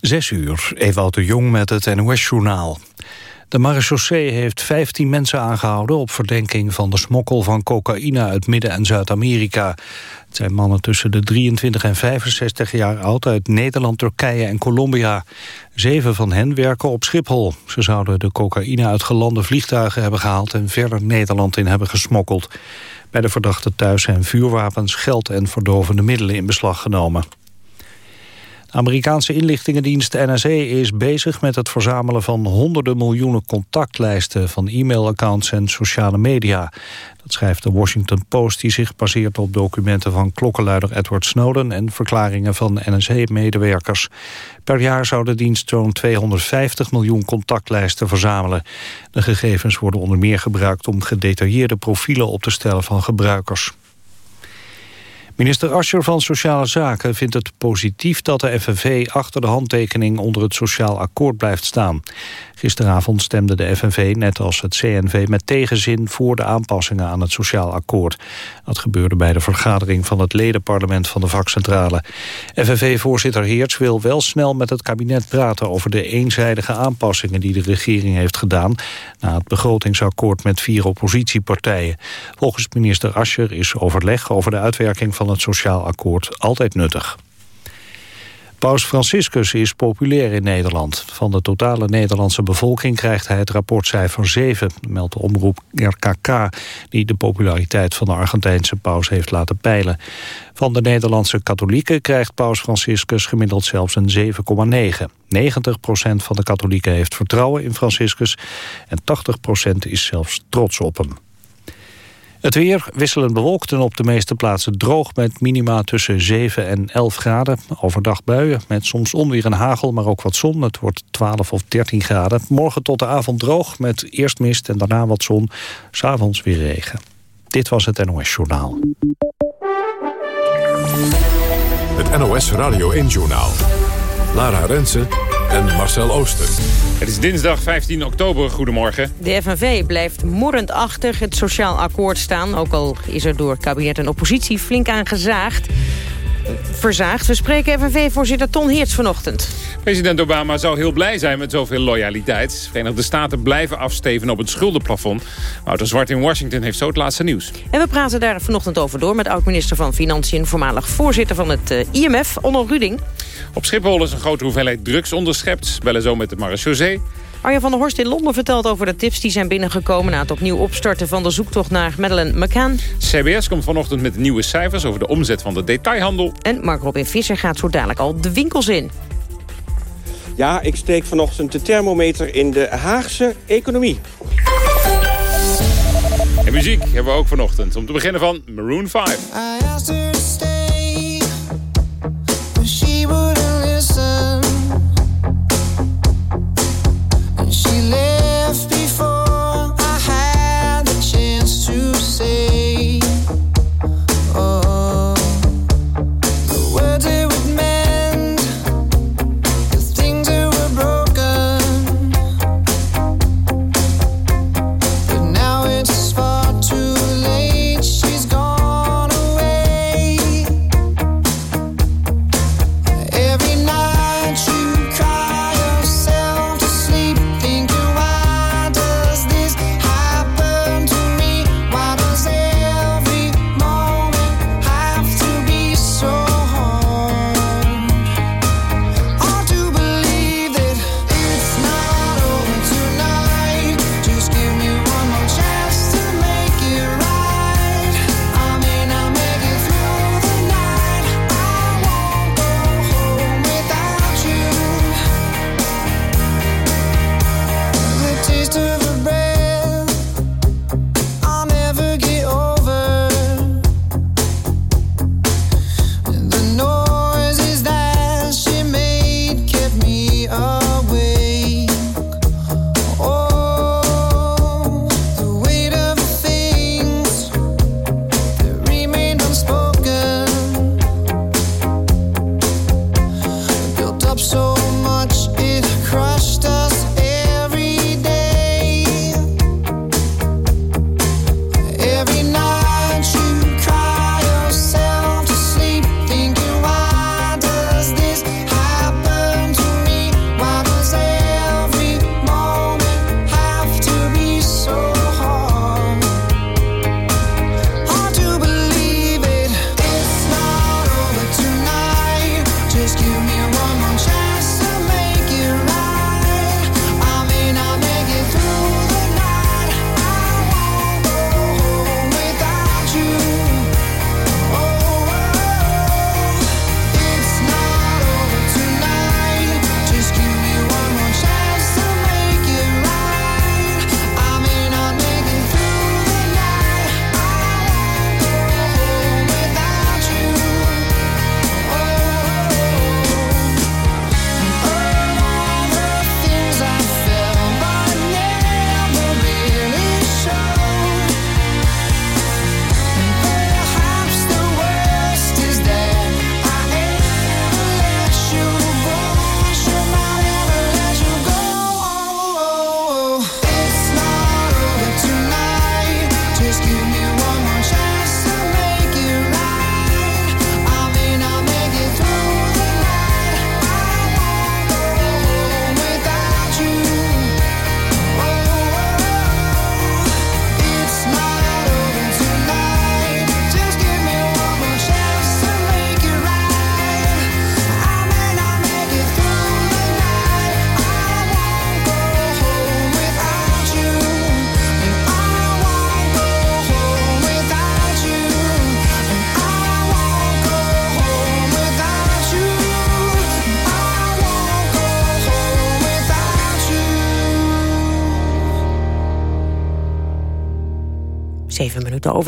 Zes uur, Ewout de Jong met het NOS-journaal. De marechaussee heeft 15 mensen aangehouden... op verdenking van de smokkel van cocaïne uit Midden- en Zuid-Amerika. Het zijn mannen tussen de 23 en 65 jaar oud... uit Nederland, Turkije en Colombia. Zeven van hen werken op Schiphol. Ze zouden de cocaïne uit gelande vliegtuigen hebben gehaald... en verder Nederland in hebben gesmokkeld. Bij de verdachten thuis zijn vuurwapens, geld en verdovende middelen in beslag genomen. Amerikaanse inlichtingendienst NSA is bezig met het verzamelen van honderden miljoenen contactlijsten van e-mailaccounts en sociale media. Dat schrijft de Washington Post die zich baseert op documenten van klokkenluider Edward Snowden en verklaringen van NSA-medewerkers. Per jaar zou de dienst zo'n 250 miljoen contactlijsten verzamelen. De gegevens worden onder meer gebruikt om gedetailleerde profielen op te stellen van gebruikers. Minister Ascher van Sociale Zaken vindt het positief dat de FNV achter de handtekening onder het sociaal akkoord blijft staan. Gisteravond stemde de FNV net als het CNV met tegenzin voor de aanpassingen aan het sociaal akkoord. Dat gebeurde bij de vergadering van het ledenparlement van de vakcentrale. FNV-voorzitter Heerts wil wel snel met het kabinet praten over de eenzijdige aanpassingen die de regering heeft gedaan na het begrotingsakkoord met vier oppositiepartijen. Volgens minister Ascher is overleg over de uitwerking van het sociaal akkoord altijd nuttig. Paus Franciscus is populair in Nederland. Van de totale Nederlandse bevolking krijgt hij het rapportcijfer 7, meldt de omroep RKK, die de populariteit van de Argentijnse paus heeft laten peilen. Van de Nederlandse katholieken krijgt paus Franciscus gemiddeld zelfs een 7,9. 90% van de katholieken heeft vertrouwen in Franciscus en 80% is zelfs trots op hem. Het weer wisselend bewolkt en op de meeste plaatsen droog... met minima tussen 7 en 11 graden. Overdag buien met soms onweer en hagel, maar ook wat zon. Het wordt 12 of 13 graden. Morgen tot de avond droog met eerst mist en daarna wat zon. S'avonds weer regen. Dit was het NOS Journaal. Het NOS Radio 1 Journaal. Lara Rensen en Marcel Ooster. Het is dinsdag 15 oktober. Goedemorgen. De FNV blijft morrend achter het sociaal akkoord staan. Ook al is er door kabinet en oppositie flink aan gezaagd. Verzaagd. We spreken FNV-voorzitter Ton Heerts vanochtend. President Obama zou heel blij zijn met zoveel loyaliteit. Verenigde Staten blijven afsteven op het schuldenplafond. Wouter Zwart in Washington heeft zo het laatste nieuws. En we praten daar vanochtend over door met oud-minister van Financiën... voormalig voorzitter van het eh, IMF, Onno Ruding. Op Schiphol is een grote hoeveelheid drugs onderschept. Bellen zo met de marechaussee. Arjen van der Horst in Londen vertelt over de tips die zijn binnengekomen... na het opnieuw opstarten van de zoektocht naar Madeleine McCann. CBS komt vanochtend met nieuwe cijfers over de omzet van de detailhandel. En Mark Robin Visser gaat zo dadelijk al de winkels in. Ja, ik steek vanochtend de thermometer in de Haagse economie. En muziek hebben we ook vanochtend. Om te beginnen van Maroon 5.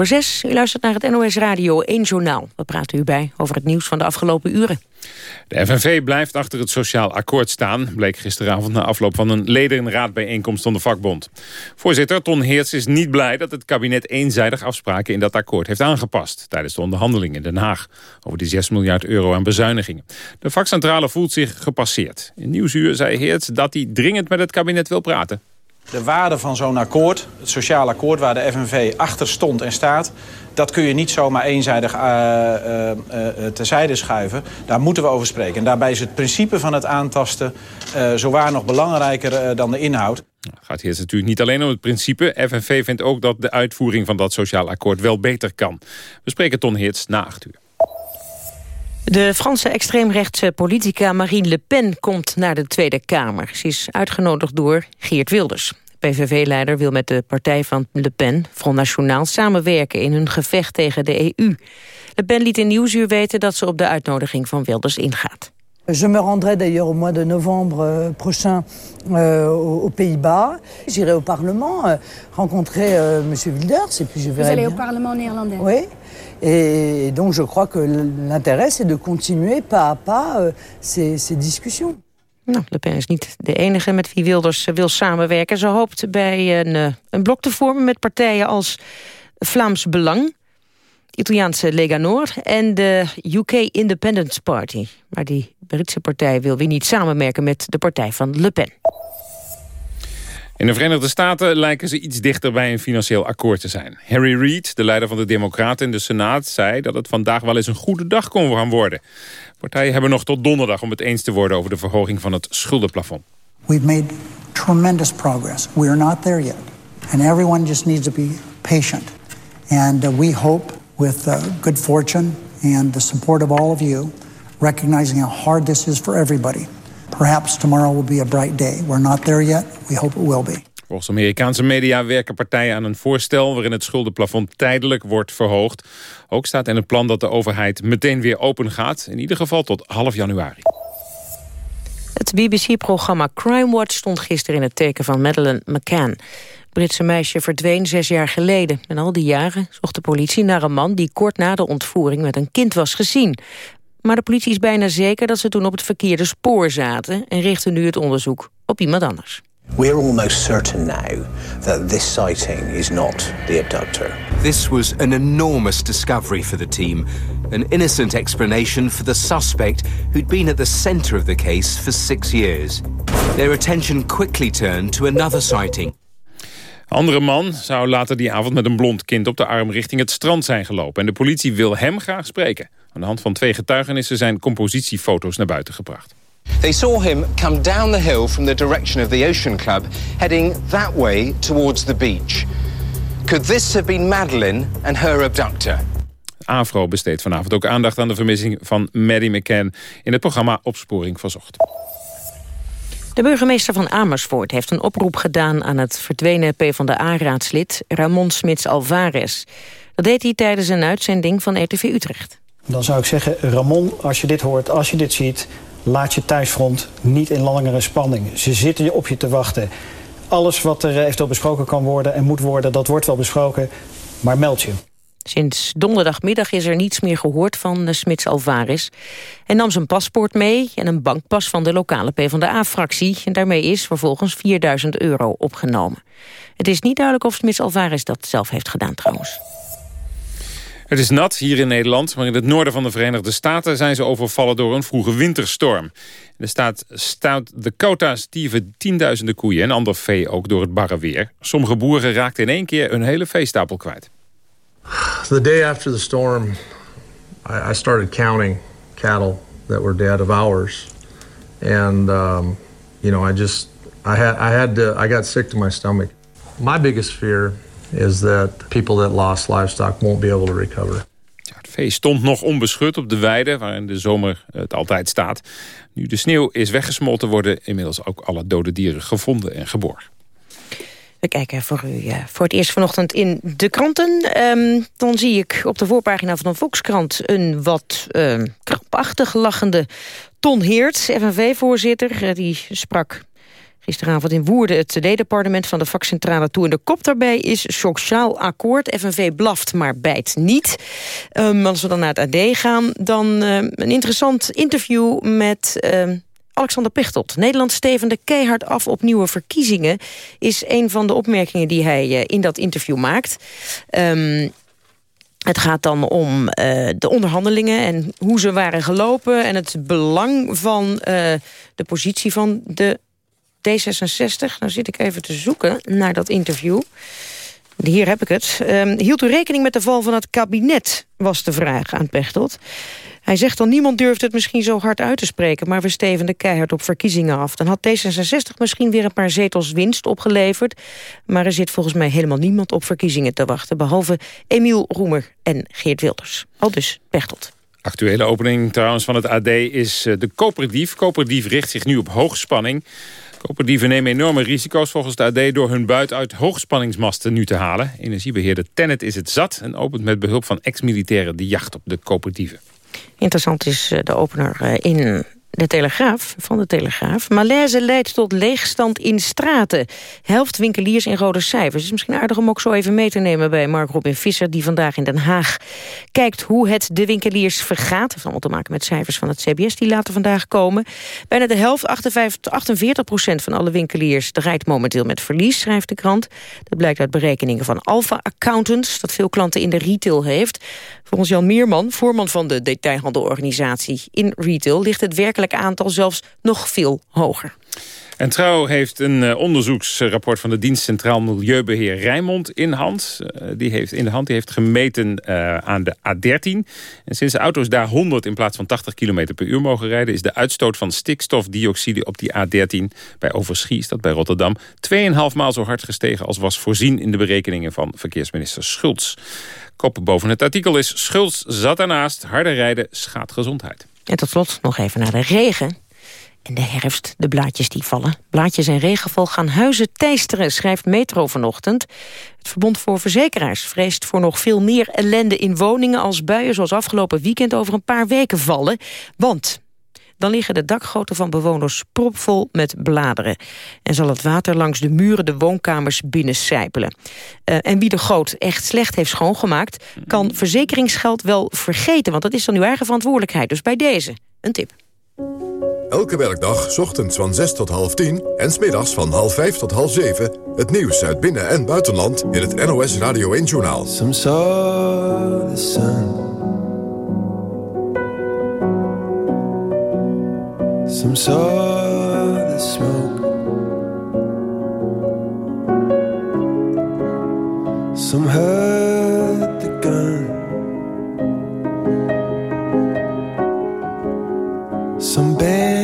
U luistert naar het NOS Radio 1 Journaal. We praten u bij over het nieuws van de afgelopen uren. De FNV blijft achter het sociaal akkoord staan... bleek gisteravond na afloop van een ledenraadbijeenkomst van de vakbond. Voorzitter Ton Heerts is niet blij dat het kabinet eenzijdig afspraken... in dat akkoord heeft aangepast tijdens de onderhandelingen in Den Haag... over die 6 miljard euro aan bezuinigingen. De vakcentrale voelt zich gepasseerd. In Nieuwsuur zei Heerts dat hij dringend met het kabinet wil praten. De waarde van zo'n akkoord, het sociaal akkoord waar de FNV achter stond en staat... dat kun je niet zomaar eenzijdig uh, terzijde schuiven. Daar moeten we over spreken. En daarbij is het principe van het aantasten zowaar nog belangrijker dan de inhoud. Het gaat hier natuurlijk niet alleen om het principe. FNV vindt ook dat de uitvoering van dat sociaal akkoord wel beter kan. We spreken Ton Heerts na acht uur. De Franse extreemrechtse politica Marine Le Pen komt naar de Tweede Kamer. Ze is uitgenodigd door Geert Wilders. PVV-leider wil met de partij van Le Pen, Front National, samenwerken in hun gevecht tegen de EU. Le Pen liet in Nieuwsuur weten dat ze op de uitnodiging van Wilders ingaat. Je me rendrai d'ailleurs au mois de novembre euh, prochain euh, aux Pays-Bas. J'irai au Parlement euh, rencontrer euh, M. Wilders et puis je verrai. Vous allez bien. au Parlement néerlandais Oui. Et donc je crois que l'intérêt c'est de continuer pas à pas euh, ces, ces discussions. Nou, Le Pen is niet de enige met wie Wilders wil samenwerken. Ze hoopt bij een, uh, een blok te vormen met partijen als Vlaams Belang... Italiaanse Lega Nord en de UK Independence Party. Maar die Britse partij wil weer niet samenwerken met de partij van Le Pen. In de Verenigde Staten lijken ze iets dichter bij een financieel akkoord te zijn. Harry Reid, de leider van de Democraten in de Senaat, zei dat het vandaag wel eens een goede dag kon gaan worden. Partijen hebben nog tot donderdag om het eens te worden over de verhoging van het schuldenplafond. We've made tremendous progress. We are not there yet. And everyone just needs to be patient. And uh, we hope with uh, good fortune and the support of all of you, recognizing how hard this is for everybody. Perhaps tomorrow will be a bright day. We're not there yet. We hope it will be. Volgens Amerikaanse media werken partijen aan een voorstel... waarin het schuldenplafond tijdelijk wordt verhoogd. Ook staat in het plan dat de overheid meteen weer open gaat. In ieder geval tot half januari. Het BBC-programma Crime Watch stond gisteren in het teken van Madeleine McCann. Het Britse meisje verdween zes jaar geleden. En al die jaren zocht de politie naar een man die kort na de ontvoering met een kind was gezien. Maar de politie is bijna zeker dat ze toen op het verkeerde spoor zaten... en richtte nu het onderzoek op iemand anders. We're almost certain now that this sighting is not the abductor. This was an enormous discovery for the team. An innocent explanation for the suspect who'd been at the center of the case for six years. Their attention quickly turned to another sighting. Andere man zou later die avond met een blond kind op de arm richting het strand zijn gelopen. En de politie wil hem graag spreken. Aan de hand van twee getuigenissen zijn compositiefoto's naar buiten gebracht. They saw him come down the hill from the direction of the Ocean Club, heading that way towards the beach. Could this have been Madeline and her abductor? AVRO besteedt vanavond ook aandacht aan de vermissing van Maddie McCann... in het programma Opsporing Verzocht. De burgemeester van Amersfoort heeft een oproep gedaan... aan het verdwenen PvdA-raadslid Ramon Smits Alvarez. Dat deed hij tijdens een uitzending van RTV Utrecht. Dan zou ik zeggen, Ramon, als je dit hoort, als je dit ziet... laat je thuisfront niet in langere spanning. Ze zitten op je te wachten. Alles wat er eventueel besproken kan worden en moet worden... dat wordt wel besproken, maar meld je. Sinds donderdagmiddag is er niets meer gehoord van Smits Alvarez. Hij nam zijn paspoort mee en een bankpas van de lokale PvdA-fractie. En daarmee is vervolgens 4000 euro opgenomen. Het is niet duidelijk of Smits Alvarez dat zelf heeft gedaan trouwens. Het is nat hier in Nederland, maar in het noorden van de Verenigde Staten... zijn ze overvallen door een vroege winterstorm. In de staat South Dakota stierven tienduizenden koeien... en ander vee ook door het barre weer. Sommige boeren raakten in één keer een hele veestapel kwijt. The day after the storm, I, I started counting cattle that were dead of ours. And, um, you know, I just, I had, I had to, I got sick to my stomach. My biggest fear is that people that lost livestock won't be able to recover. Het vee stond nog onbeschut op de weide, waar in de zomer het altijd staat. Nu de sneeuw is weggesmolten, worden inmiddels ook alle dode dieren gevonden en geborgen. We kijken voor u uh, voor het eerst vanochtend in de kranten. Um, dan zie ik op de voorpagina van een Volkskrant... een wat uh, krampachtig lachende Ton Heert, FNV-voorzitter. Uh, die sprak Gisteravond in Woerden het CD-departement van de vakcentrale toe. En de kop daarbij is sociaal akkoord. FNV blaft, maar bijt niet. Um, als we dan naar het AD gaan, dan een interessant interview met... Alexander Pechtold. Nederland stevende keihard af op nieuwe verkiezingen... is een van de opmerkingen die hij uh, in dat interview maakt. Um, het gaat dan om uh, de onderhandelingen en hoe ze waren gelopen... en het belang van uh, de positie van de D66. Nou zit ik even te zoeken naar dat interview. Hier heb ik het. Um, hield u rekening met de val van het kabinet, was de vraag aan Pechtold. Hij zegt dan, niemand durft het misschien zo hard uit te spreken... maar we steven de keihard op verkiezingen af. Dan had D66 misschien weer een paar zetels winst opgeleverd... maar er zit volgens mij helemaal niemand op verkiezingen te wachten... behalve Emiel Roemer en Geert Wilders. Al dus Pechtold. Actuele opening trouwens van het AD is eh, de Koperdief. Koperdief richt zich nu op hoogspanning. Koperdieven nemen enorme risico's volgens de AD... door hun buit uit hoogspanningsmasten nu te halen. Energiebeheerder Tennet is het zat... en opent met behulp van ex-militairen de jacht op de koperdieven. Interessant is eh, de opener eh, in de Telegraaf, van de Telegraaf. Malaise leidt tot leegstand in straten. Helft winkeliers in rode cijfers. Is misschien aardig om ook zo even mee te nemen bij Mark Robin Visser... die vandaag in Den Haag kijkt hoe het de winkeliers vergaat. Het heeft allemaal te maken met cijfers van het CBS die later vandaag komen. Bijna de helft, 58, 48 procent van alle winkeliers... draait momenteel met verlies, schrijft de krant. Dat blijkt uit berekeningen van Alpha Accountants... dat veel klanten in de retail heeft. Volgens Jan Meerman, voorman van de detailhandelorganisatie in retail... ligt het aantal zelfs nog veel hoger. En Trouw heeft een uh, onderzoeksrapport van de dienst Centraal Milieubeheer Rijnmond in hand. Uh, die heeft in de hand die heeft gemeten uh, aan de A13. En sinds de auto's daar 100 in plaats van 80 km per uur mogen rijden... is de uitstoot van stikstofdioxide op die A13 bij Overschie, is dat bij Rotterdam... 2,5 maal zo hard gestegen als was voorzien in de berekeningen van verkeersminister Schultz. Kop boven het artikel is Schultz zat ernaast, harder rijden schaadt gezondheid. En tot slot nog even naar de regen. En de herfst, de blaadjes die vallen. Blaadjes en regenval gaan huizen teisteren, schrijft Metro vanochtend. Het Verbond voor Verzekeraars vreest voor nog veel meer ellende in woningen... als buien zoals afgelopen weekend over een paar weken vallen. Want dan liggen de dakgoten van bewoners propvol met bladeren. En zal het water langs de muren de woonkamers binnencijpelen. Uh, en wie de goot echt slecht heeft schoongemaakt... kan verzekeringsgeld wel vergeten, want dat is dan uw eigen verantwoordelijkheid. Dus bij deze, een tip. Elke werkdag, ochtends van 6 tot half 10 en smiddags van half 5 tot half 7... het nieuws uit binnen- en buitenland in het NOS Radio 1-journaal. Some saw the sun. Some saw the smoke. Some heard the gun. Some bent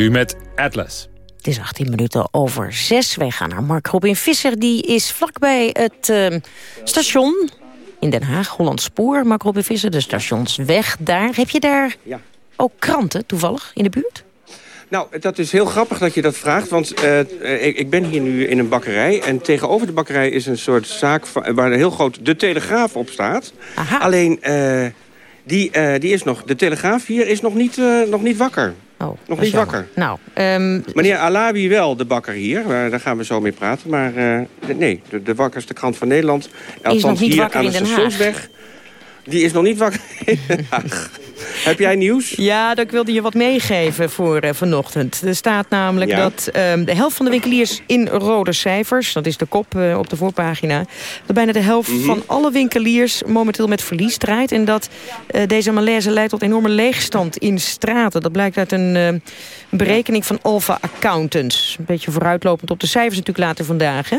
Coldplay hoorde u met Atlas. Het is 18 minuten over 6. Wij gaan naar Mark Robin Visser. Die is vlakbij het eh, station in Den Haag, Holland Spoor. Mark Robin Visser, de stationsweg daar. Heb je daar Ja. ook kranten toevallig in de buurt? Nou, dat is heel grappig dat je dat vraagt, want eh, eh, ik, ik ben hier nu in een bakkerij... en tegenover de bakkerij is een soort zaak van- waar een heel groot De Telegraaf op staat. Alleen, eh, die, eh, die is nog, de Telegraaf hier is nog niet, eh, nog niet wakker. Oh, nog niet is wakker. Nou, ehm, Meneer Alawi wel, de bakker hier. daar gaan we zo mee praten. Maar eh, de- nee, de, de wakkerste krant van Nederland... althans nog niet hier wakker aan in de Den Haag. Die is nog niet wakker in Den Haag. Heb jij nieuws? Ja, dat ik wilde je wat meegeven voor eh, vanochtend. Er staat namelijk Ja. dat ehm, de helft van de winkeliers in rode cijfers... dat is de kop eh, op de voorpagina... dat bijna de helft Mhm. van alle winkeliers momenteel met verlies draait... en dat eh, deze malaise leidt tot enorme leegstand in straten. Dat blijkt uit een eh, berekening van Alpha Accountants. Een beetje vooruitlopend op de cijfers natuurlijk later vandaag, hè?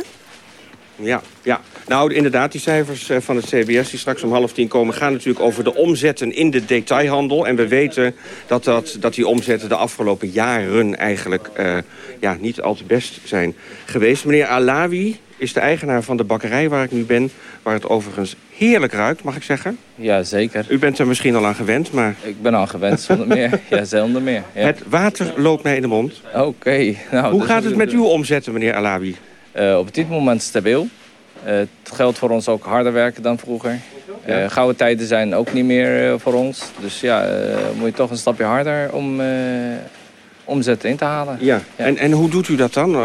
Ja, ja, nou inderdaad, die cijfers eh, van het CBS die straks om half tien komen... gaan natuurlijk over de omzetten in de detailhandel. En we weten dat, dat, dat die omzetten de afgelopen jaren eigenlijk eh, ja, niet al te best zijn geweest. Meneer Alawi is de eigenaar van de bakkerij waar ik nu ben... waar het overigens heerlijk ruikt, mag ik zeggen. Ja, zeker. U bent er misschien al aan gewend, maar... Ik ben al gewend, zonder meer. Ja, zonder meer. Ja. Het water loopt mij in de mond. Oké. Nou, Hoe dat gaat het met uw omzetten, meneer Alawi? Eh, op dit moment stabiel. Eh, het geldt voor ons ook harder werken dan vroeger. Eh, gouden tijden zijn ook niet meer voor ons. Dus ja, moet je toch een stapje harder om omzet in te halen. Ja, En, en hoe doet u dat dan,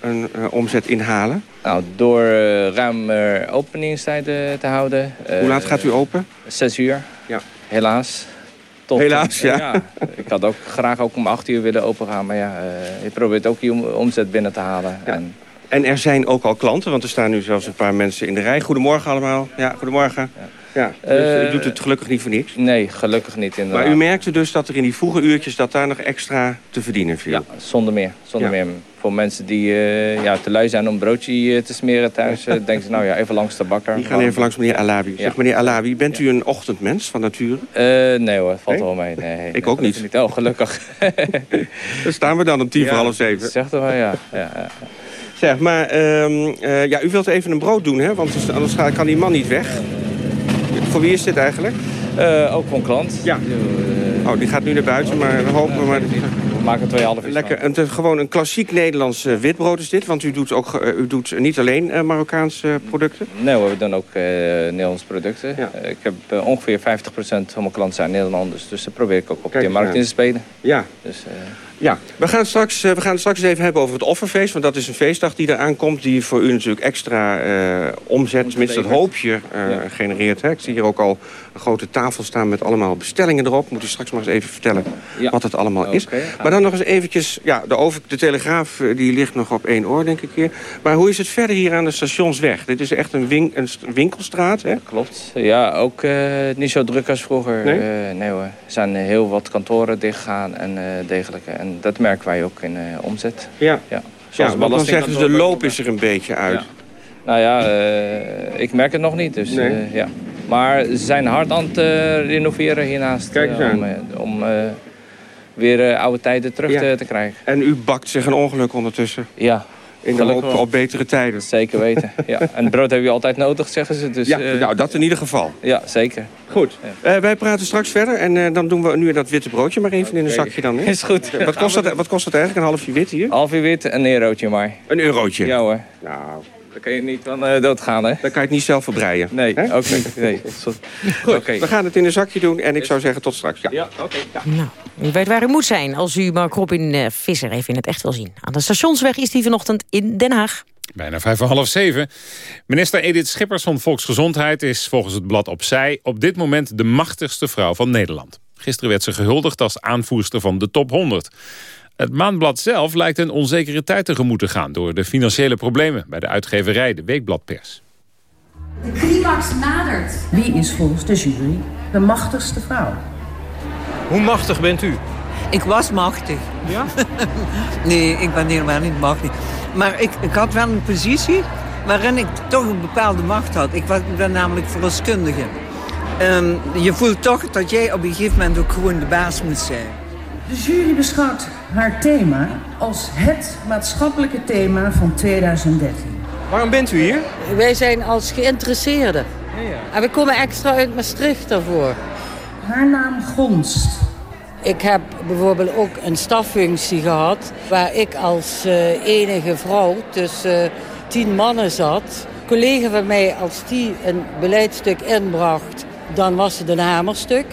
een omzet inhalen? Nou, door eh, ruimer openingstijden te houden. Hoe laat gaat u open? Zes uur. Ja. Helaas. Tot, Helaas, ja. Ik had ook graag ook om acht uur willen open gaan. Maar ja, je probeert ook je om- omzet binnen te halen. En, En er zijn ook al klanten, want er staan nu zelfs een paar mensen in de rij. Goedemorgen allemaal. Ja, goedemorgen. Ja, dus Eh, u doet het gelukkig niet voor niks. Nee, gelukkig niet inderdaad. Maar u merkte dus dat er in die vroege uurtjes... dat daar nog extra te verdienen viel? Ja, zonder meer. Zonder Ja. meer. Voor mensen die eh, ja, te lui zijn om broodje eh, te smeren thuis... eh, denken ze, nou ja, even langs de bakker. Die gaan even langs meneer Alawi. Ja. Zeg meneer Alawi, bent u een ochtendmens van nature? Eh, nee hoor, valt Nee? wel mee. Nee, Ik ook niet. Oh, gelukkig. Daar staan we dan om tien voor half zeven. Zeg toch wel, ja. ja, ja. Zeg, maar ehm, eh, ja, u wilt even een brood doen, hè? Want anders kan die man niet weg. Voor wie is dit eigenlijk? Eh, ook van klant. Ja. Oh, die gaat nu naar buiten, maar we hopen maar... We maken twee half uur Lekker, een, gewoon een klassiek Nederlands eh, witbrood is dit. Want u doet, ook, eh, u doet niet alleen eh, Marokkaanse eh, producten. Nee hoor, we doen ook eh Nederlandse producten. Eh, ik heb eh, ongeveer 50% van mijn klanten zijn Nederlanders. Dus daar probeer ik ook op Kijk eens markt aan. in te spelen. Ja. Dus, eh, Ja, we gaan, straks, eh, we gaan het straks even hebben over het offerfeest. Want dat is een feestdag die eraan komt. Die voor u natuurlijk extra eh, omzet, tenminste dat hoop je, eh, genereert. Hè? Ik zie hier ook al een grote tafel staan met allemaal bestellingen erop. Moet u straks maar eens even vertellen Ja. wat het allemaal is. Maar dan nog eens eventjes... Ja, de, over, de Telegraaf die ligt nog op één oor, denk ik hier. Maar hoe is het verder hier aan de stationsweg? Dit is echt een, win- een st- winkelstraat, hè? Klopt. Ja, ook niet zo druk als vroeger. Nee? Nee hoor. Er zijn heel wat kantoren dichtgegaan en dergelijke. En dat merken wij ook in eh, omzet. Ja. ja. Ja, want dan zeggen ze de loop is er een beetje uit. Ja. Nou ja, eh, ik merk het nog niet. Dus, Nee. eh, ja. Maar ze zijn hard aan het renoveren hiernaast. Kijk eens aan. om om weer oude tijden terug Ja. te, te krijgen. En u bakt zich een ongeluk ondertussen? Ja. In de hoop op betere tijden? Zeker weten. ja. En brood heb je altijd nodig, zeggen ze. Dus, Ja, eh, nou, dat in ieder geval. Ja, zeker. Goed. Eh, wij praten straks verder en eh, dan doen we nu dat witte broodje maar even in een zakje dan. Hè? Is goed. Wat kost, dat, wat kost dat eigenlijk, een halfje wit hier? Half uur wit, een eurotje maar. Een eurotje? Ja hoor. Nou, Daar kan je niet van eh, doodgaan, hè? dan kan je het niet zelf verbreien. Nee, Hè? ook niet. Nee. Goed. We gaan het in een zakje doen en ik zou zeggen tot straks. Ja, Ja, oké. Nou, u weet waar u moet zijn als u Mark Robin eh, Visser even in het echt wil zien. Aan de stationsweg is hij vanochtend in Den Haag. Bijna vijf voor half zeven. Minister Edith Schippers van Volksgezondheid is volgens het blad Opzij... op dit moment de machtigste vrouw van Nederland. Gisteren werd ze gehuldigd als aanvoerster van de top 100. Het maandblad zelf lijkt een onzekere tijd tegemoet te gaan... door de financiële problemen bij de uitgeverij, de Weekbladpers. De climax nadert. Wie is volgens de jury de machtigste vrouw? Hoe machtig bent u? Ik was machtig. Ja? nee, ik ben helemaal niet machtig. Maar ik, ik had wel een positie waarin ik toch een bepaalde macht had. Ik, was, ben namelijk verloskundige. Ehm, je voelt toch dat jij op een gegeven moment ook gewoon de baas moet zijn. De jury beschouwt haar thema als het maatschappelijke thema van 2013. Waarom bent u hier? Wij zijn als geïnteresseerden. En we komen extra uit Maastricht daarvoor. Haar naam gonst. Ik heb bijvoorbeeld ook een staffunctie gehad... waar ik als eh, enige vrouw tussen tien mannen zat. Een collega van mij, als die een beleidstuk inbracht... dan was het een hamerstuk.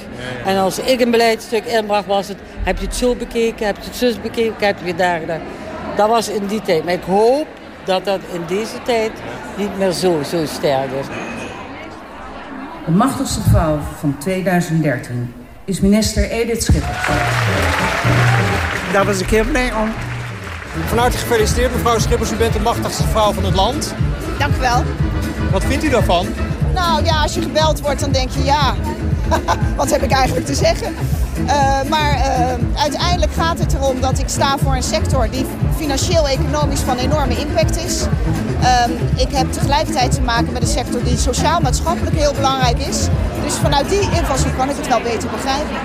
En als ik een beleidstuk inbracht, was het... heb je het zo bekeken, heb je het zus bekeken, heb je het daar gedaan. Dat was in die tijd. Maar ik hoop dat dat in deze tijd niet meer zo, zo sterk is. De machtigste vrouw van 2013 is minister Edith Schippers. Daar was ik heel blij om. Van harte gefeliciteerd mevrouw Schippers. U bent de machtigste vrouw van het land. Dank u wel. Wat vindt u daarvan? Nou ja, als je gebeld wordt, dan denk je ja. Wat heb ik eigenlijk te zeggen? Eh, maar eh, uiteindelijk gaat het erom dat ik sta voor een sector die financieel-economisch van enorme impact is. Ehm, ik heb tegelijkertijd te maken met een sector die sociaal-maatschappelijk heel belangrijk is. Dus vanuit die invalshoek kan ik het wel beter begrijpen.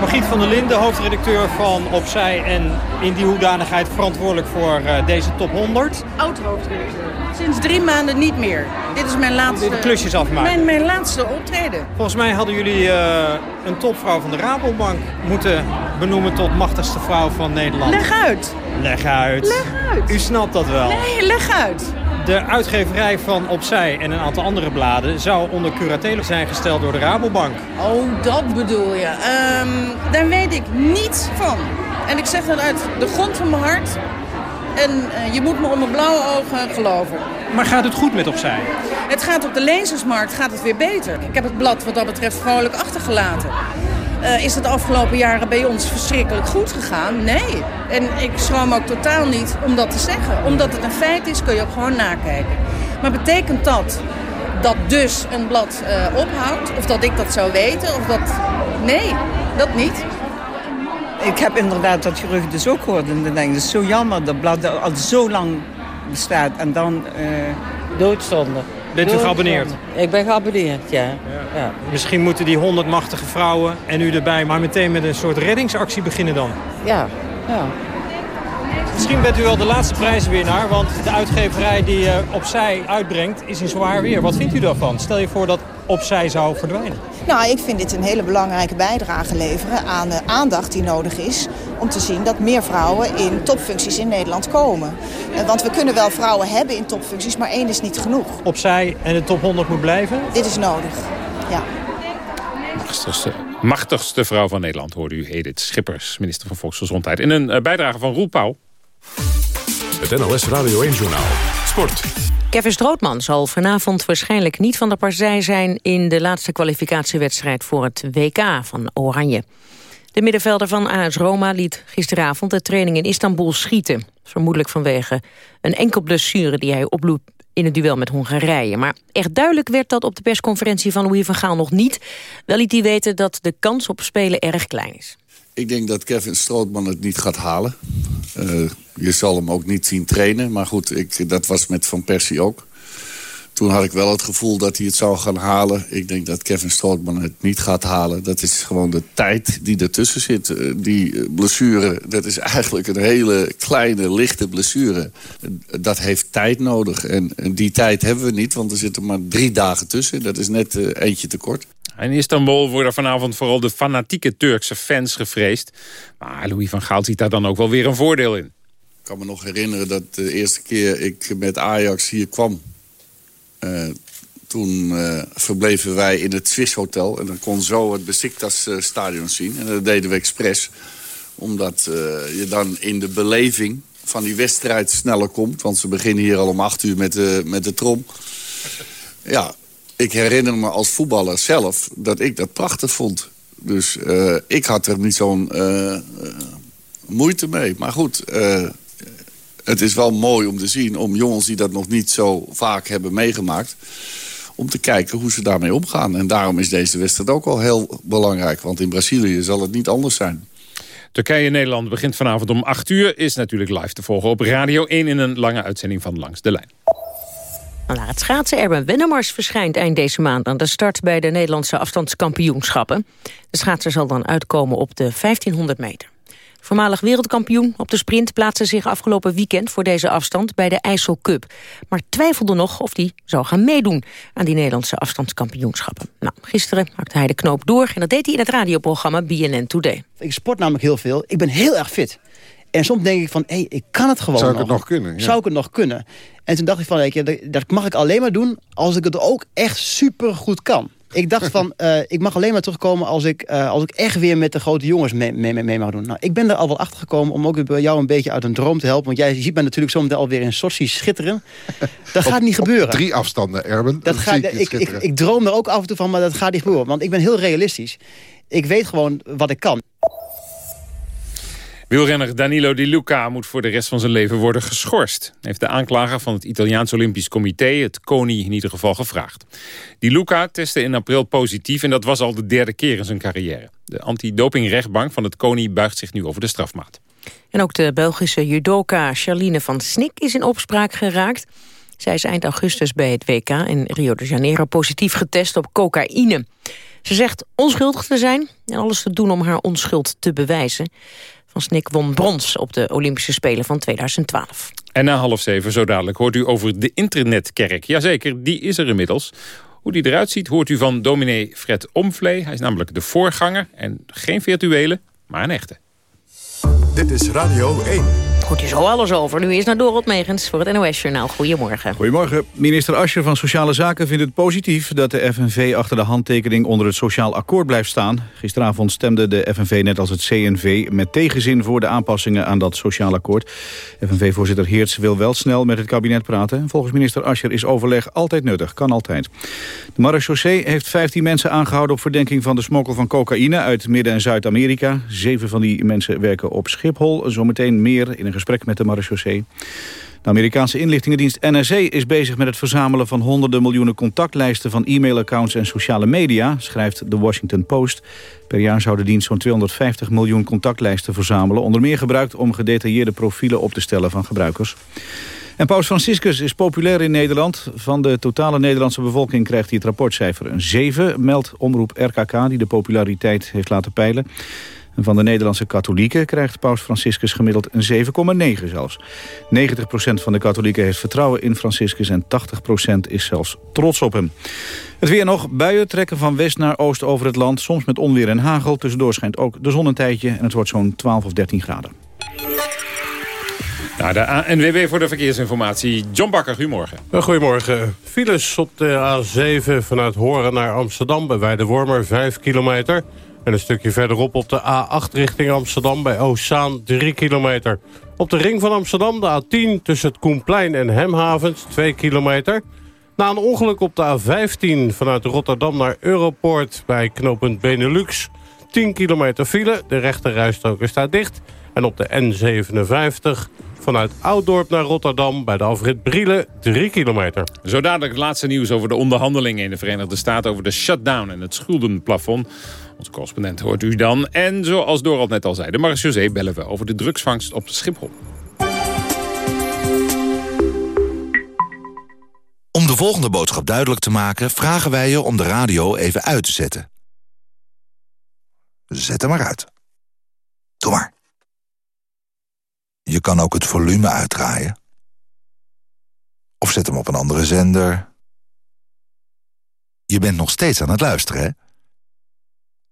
Margriet van der Linden, hoofdredacteur van Opzij... en in die hoedanigheid verantwoordelijk voor eh, deze top 100. Oud-hoofdredacteur. Sinds drie maanden niet meer. Dit is mijn laatste... De klusjes afmaken. Mijn, mijn laatste optreden. Volgens mij hadden jullie eh, een topvrouw van de Rabobank moeten benoemen tot machtigste vrouw van Nederland. Leg uit. Leg uit. Leg uit. U snapt dat wel. Nee, leg uit. De uitgeverij van Opzij en een aantal andere bladen zou onder curatele zijn gesteld door de Rabobank. Oh, dat bedoel je. Ehm, daar weet ik niets van. En ik zeg dat uit de grond van mijn hart. En eh, je moet me om mijn blauwe ogen geloven. Maar gaat het goed met Opzij? Het gaat op de lezersmarkt gaat het weer beter. Ik heb het blad wat dat betreft vrolijk achtergelaten. Eh, is het de afgelopen jaren bij ons verschrikkelijk goed gegaan? Nee. En ik schroom ook totaal niet om dat te zeggen. Omdat het een feit is, kun je ook gewoon nakijken. Maar betekent dat dat dus een blad uh, ophoudt. Of dat ik dat zou weten. Of dat... Nee, dat niet. Ik heb inderdaad dat gerucht dus ook gehoord. En dan denk ik, het is zo jammer dat blad al zo lang bestaat. En dan... Uh... Doodzonde. Bent u geabonneerd? Ik ben geabonneerd, ja. Ja. ja. Misschien moeten die honderd machtige vrouwen en u erbij... maar meteen met een soort reddingsactie beginnen dan. Ja, ja. Misschien bent u wel de laatste prijswinnaar, want de uitgeverij die uh, Opzij uitbrengt is in zwaar weer. Wat vindt u daarvan? Stel je voor dat Opzij zou verdwijnen. Nou, ik vind dit een hele belangrijke bijdrage leveren aan de aandacht die nodig is... om te zien dat meer vrouwen in topfuncties in Nederland komen. Uh, want we kunnen wel vrouwen hebben in topfuncties, maar één is niet genoeg. Opzij en de top 100 moet blijven? Dit is nodig, ja. Machtigste, machtigste vrouw van Nederland hoorde u Edith Schippers, minister van Volksgezondheid. In een uh, bijdrage van Roel Pauw. Het NOS Radio 1-journaal. Sport. Kevin Strootman zal vanavond waarschijnlijk niet van de partij zijn... in de laatste kwalificatiewedstrijd voor het WK van Oranje. De middenvelder van AS Roma liet gisteravond de training in Istanbul schieten. Vermoedelijk vanwege een enkel blessure die hij opliep in het duel met Hongarije. Maar echt duidelijk werd dat op de persconferentie van Louis van Gaal nog niet. Wel liet hij weten dat de kans op spelen erg klein is. Ik denk dat Kevin Strootman het niet gaat halen. Uh, je zal hem ook niet zien trainen. Maar goed, ik, dat was met Van Persie ook. Toen had ik wel het gevoel dat hij het zou gaan halen. Ik denk dat Kevin Strootman het niet gaat halen. Dat is gewoon de tijd die ertussen zit. Uh, die blessure, dat is eigenlijk een hele kleine, lichte blessure. Dat heeft tijd nodig. En, die tijd hebben we niet, want er zitten maar drie dagen tussen. Dat is net eentje te kort. In Istanbul worden vanavond vooral de fanatieke Turkse fans gevreesd. Maar Louis van Gaal ziet daar dan ook wel weer een voordeel in. Ik kan me nog herinneren dat de eerste keer ik met Ajax hier kwam... Uh, toen uh, verbleven wij in het Swiss Hotel. En dan kon zo het Besiktas stadion zien. En dat deden we expres. Omdat je dan in de beleving van die wedstrijd sneller komt. Want ze beginnen hier al om acht uur met de, met de trom. Ja, ik herinner me als voetballer zelf dat ik dat prachtig vond. Dus ik had er niet zo'n moeite mee. Maar goed, het is wel mooi om te zien... om jongens die dat nog niet zo vaak hebben meegemaakt... om te kijken hoe ze daarmee omgaan. En daarom is deze wedstrijd ook wel heel belangrijk. Want in Brazilië zal het niet anders zijn. Turkije-Nederland begint vanavond om 8 uur. Is natuurlijk live te volgen op Radio 1 in een lange uitzending van Langs de Lijn. Naar het schaatsen. Erben Wennemars verschijnt eind deze maand aan de start bij de Nederlandse afstandskampioenschappen. De schaatser zal dan uitkomen op de 1500 meter. Voormalig wereldkampioen op de sprint plaatste zich afgelopen weekend voor deze afstand bij de IJssel Cup. Maar twijfelde nog of hij zou gaan meedoen aan die Nederlandse afstandskampioenschappen. Nou, gisteren maakte hij de knoop door en dat deed hij in het radioprogramma BNN Today. Ik sport namelijk heel veel. Ik ben heel erg fit. En soms denk ik van, hé, hey, ik kan het gewoon Zou ik nog. het nog kunnen? Ja. Zou ik het nog kunnen? En toen dacht ik van, je, dat mag ik alleen maar doen... als ik het ook echt super goed kan. Ik dacht van, uh, ik mag alleen maar terugkomen als ik, uh, als ik echt weer met de grote jongens mee, mee, mee mag doen. Nou, ik ben er al wel achter gekomen om ook bij jou een beetje uit een droom te helpen. Want jij ziet mij natuurlijk zometeen alweer in Sochi schitteren. Dat gaat niet gebeuren. drie afstanden, Erben. Dat gaat, ik, ik, ik droom er ook af en toe van, maar dat gaat niet gebeuren. Want ik ben heel realistisch. Ik weet gewoon wat ik kan. Wielrenner Danilo Di Luca moet voor de rest van zijn leven worden geschorst. Heeft de aanklager van het Italiaans Olympisch Comité, het CONI, in ieder geval gevraagd. Di Luca testte in april positief en dat was al de derde keer in zijn carrière. De antidopingrechtbank van het CONI buigt zich nu over de strafmaat. En ook de Belgische judoka Charline van Snik is in opspraak geraakt. Zij is eind augustus bij het WK in Rio de Janeiro positief getest op cocaïne. Ze zegt onschuldig te zijn en alles te doen om haar onschuld te bewijzen. Snik won brons op de Olympische Spelen van 2012. En na half zeven, zo dadelijk, hoort u over de internetkerk. Jazeker, die is er inmiddels. Hoe die eruit ziet, hoort u van dominee Fred Omvlee. Hij is namelijk de voorganger en geen virtuele, maar een echte. Dit is Radio 1. Goed, je zo alles over. Nu is naar Dorot Megens voor het NOS-journaal. Goedemorgen. Goedemorgen. Minister Ascher van Sociale Zaken vindt het positief... dat de FNV achter de handtekening onder het Sociaal Akkoord blijft staan. Gisteravond stemde de FNV net als het CNV... met tegenzin voor de aanpassingen aan dat Sociaal Akkoord. FNV-voorzitter Heerts wil wel snel met het kabinet praten. Volgens minister Ascher is overleg altijd nuttig. Kan altijd. De marechaussee heeft 15 mensen aangehouden... op verdenking van de smokkel van cocaïne uit Midden- en Zuid-Amerika. Zeven van die mensen werken op Schiphol. Zometeen meer in een gesprek met de marechaussee. De Amerikaanse inlichtingendienst NSA is bezig met het verzamelen van honderden miljoenen contactlijsten van e-mailaccounts en sociale media, schrijft de Washington Post. Per jaar zou de dienst zo'n 250 miljoen contactlijsten verzamelen, onder meer gebruikt om gedetailleerde profielen op te stellen van gebruikers. En Paus Franciscus is populair in Nederland. Van de totale Nederlandse bevolking krijgt hij het rapportcijfer een 7, meldt omroep RKK die de populariteit heeft laten peilen. En van de Nederlandse katholieken krijgt paus Franciscus gemiddeld een 7,9 zelfs. 90% van de katholieken heeft vertrouwen in Franciscus en 80% is zelfs trots op hem. Het weer nog. Buien trekken van west naar oost over het land. Soms met onweer en hagel. Tussendoor schijnt ook de zon een tijdje en het wordt zo'n 12 of 13 graden. Nou, de ANWB voor de verkeersinformatie. John Bakker, goedemorgen. Goedemorgen. Files op de A7 vanuit Horen naar Amsterdam bij Weidewormer 5 kilometer. En een stukje verderop op de A8 richting Amsterdam bij Oostzaan 3 kilometer. Op de ring van Amsterdam de A10 tussen het Koenplein en Hemhavens 2 kilometer. Na een ongeluk op de A15 vanuit Rotterdam naar Europoort bij knooppunt Benelux 10 kilometer file. De rechterrijstrook is daar dicht. En op de N57 vanuit Ouddorp naar Rotterdam bij de afrit Brielen 3 kilometer. Zo dadelijk het laatste nieuws over de onderhandelingen in de Verenigde Staten... over de shutdown en het schuldenplafond. Onze correspondent hoort u dan. En zoals Dorald net al zei, de José bellen we over de drugsvangst op Schiphol. Om de volgende boodschap duidelijk te maken... vragen wij je om de radio even uit te zetten. Zet hem maar uit. Doe maar. Je kan ook het volume uitdraaien. Of zet hem op een andere zender. Je bent nog steeds aan het luisteren, hè?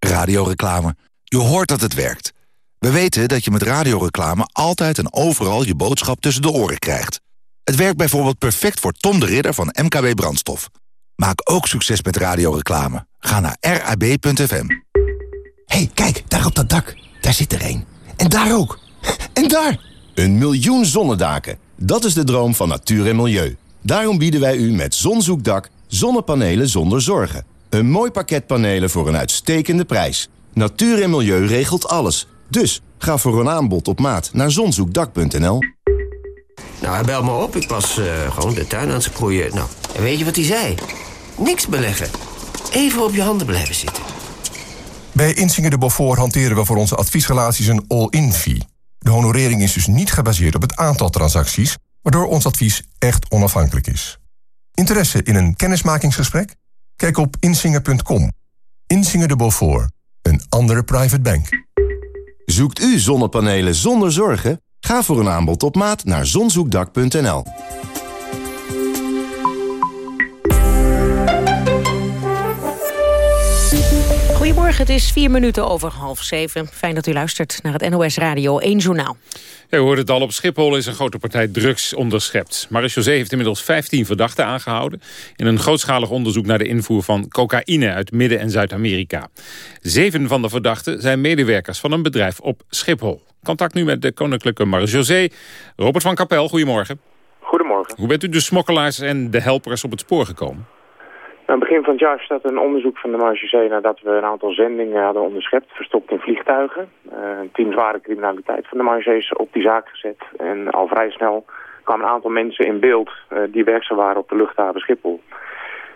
Radioreclame. Je hoort dat het werkt. We weten dat je met radioreclame altijd en overal je boodschap tussen de oren krijgt. Het werkt bijvoorbeeld perfect voor Tom de Ridder van MKB Brandstof. Maak ook succes met radioreclame. Ga naar rab.fm. hey, kijk, daar op dat dak. Daar zit er een. En daar ook. En daar! Een miljoen zonnedaken. Dat is de droom van natuur en milieu. Daarom bieden wij u met Zonzoekdak zonnepanelen zonder zorgen. Een mooi pakket panelen voor een uitstekende prijs. Natuur en milieu regelt alles. Dus ga voor een aanbod op maat naar zonzoekdak.nl. Nou, hij belt me op. Ik was uh, gewoon de tuin aan het sproeien. Nou, en weet je wat hij zei? Niks beleggen. Even op je handen blijven zitten. Bij Insinger de Beaufort hanteren we voor onze adviesrelaties een all-in fee. De honorering is dus niet gebaseerd op het aantal transacties... waardoor ons advies echt onafhankelijk is. Interesse in een kennismakingsgesprek? Kijk op insinger.com. Insinger de Beaufort, een andere private bank. Zoekt u zonnepanelen zonder zorgen? Ga voor een aanbod op maat naar zonzoekdak.nl. Goedemorgen, het is vier minuten over half zeven. Fijn dat u luistert naar het NOS Radio 1 Journaal. Ja, u hoort het al, op Schiphol is een grote partij drugs onderschept. José heeft inmiddels 15 verdachten aangehouden... in een grootschalig onderzoek naar de invoer van cocaïne uit Midden- en Zuid-Amerika. Zeven van de verdachten zijn medewerkers van een bedrijf op Schiphol. Contact nu met de koninklijke José. Robert van Kapel, goedemorgen. Goedemorgen. Hoe bent u de smokkelaars en de helpers op het spoor gekomen? Aan het begin van het jaar staat een onderzoek van de Marge nadat we een aantal zendingen hadden onderschept, verstopt in vliegtuigen. Uh, een team zware criminaliteit van de Marge is op die zaak gezet. En al vrij snel kwamen een aantal mensen in beeld uh, die werkzaam waren op de luchthaven Schiphol.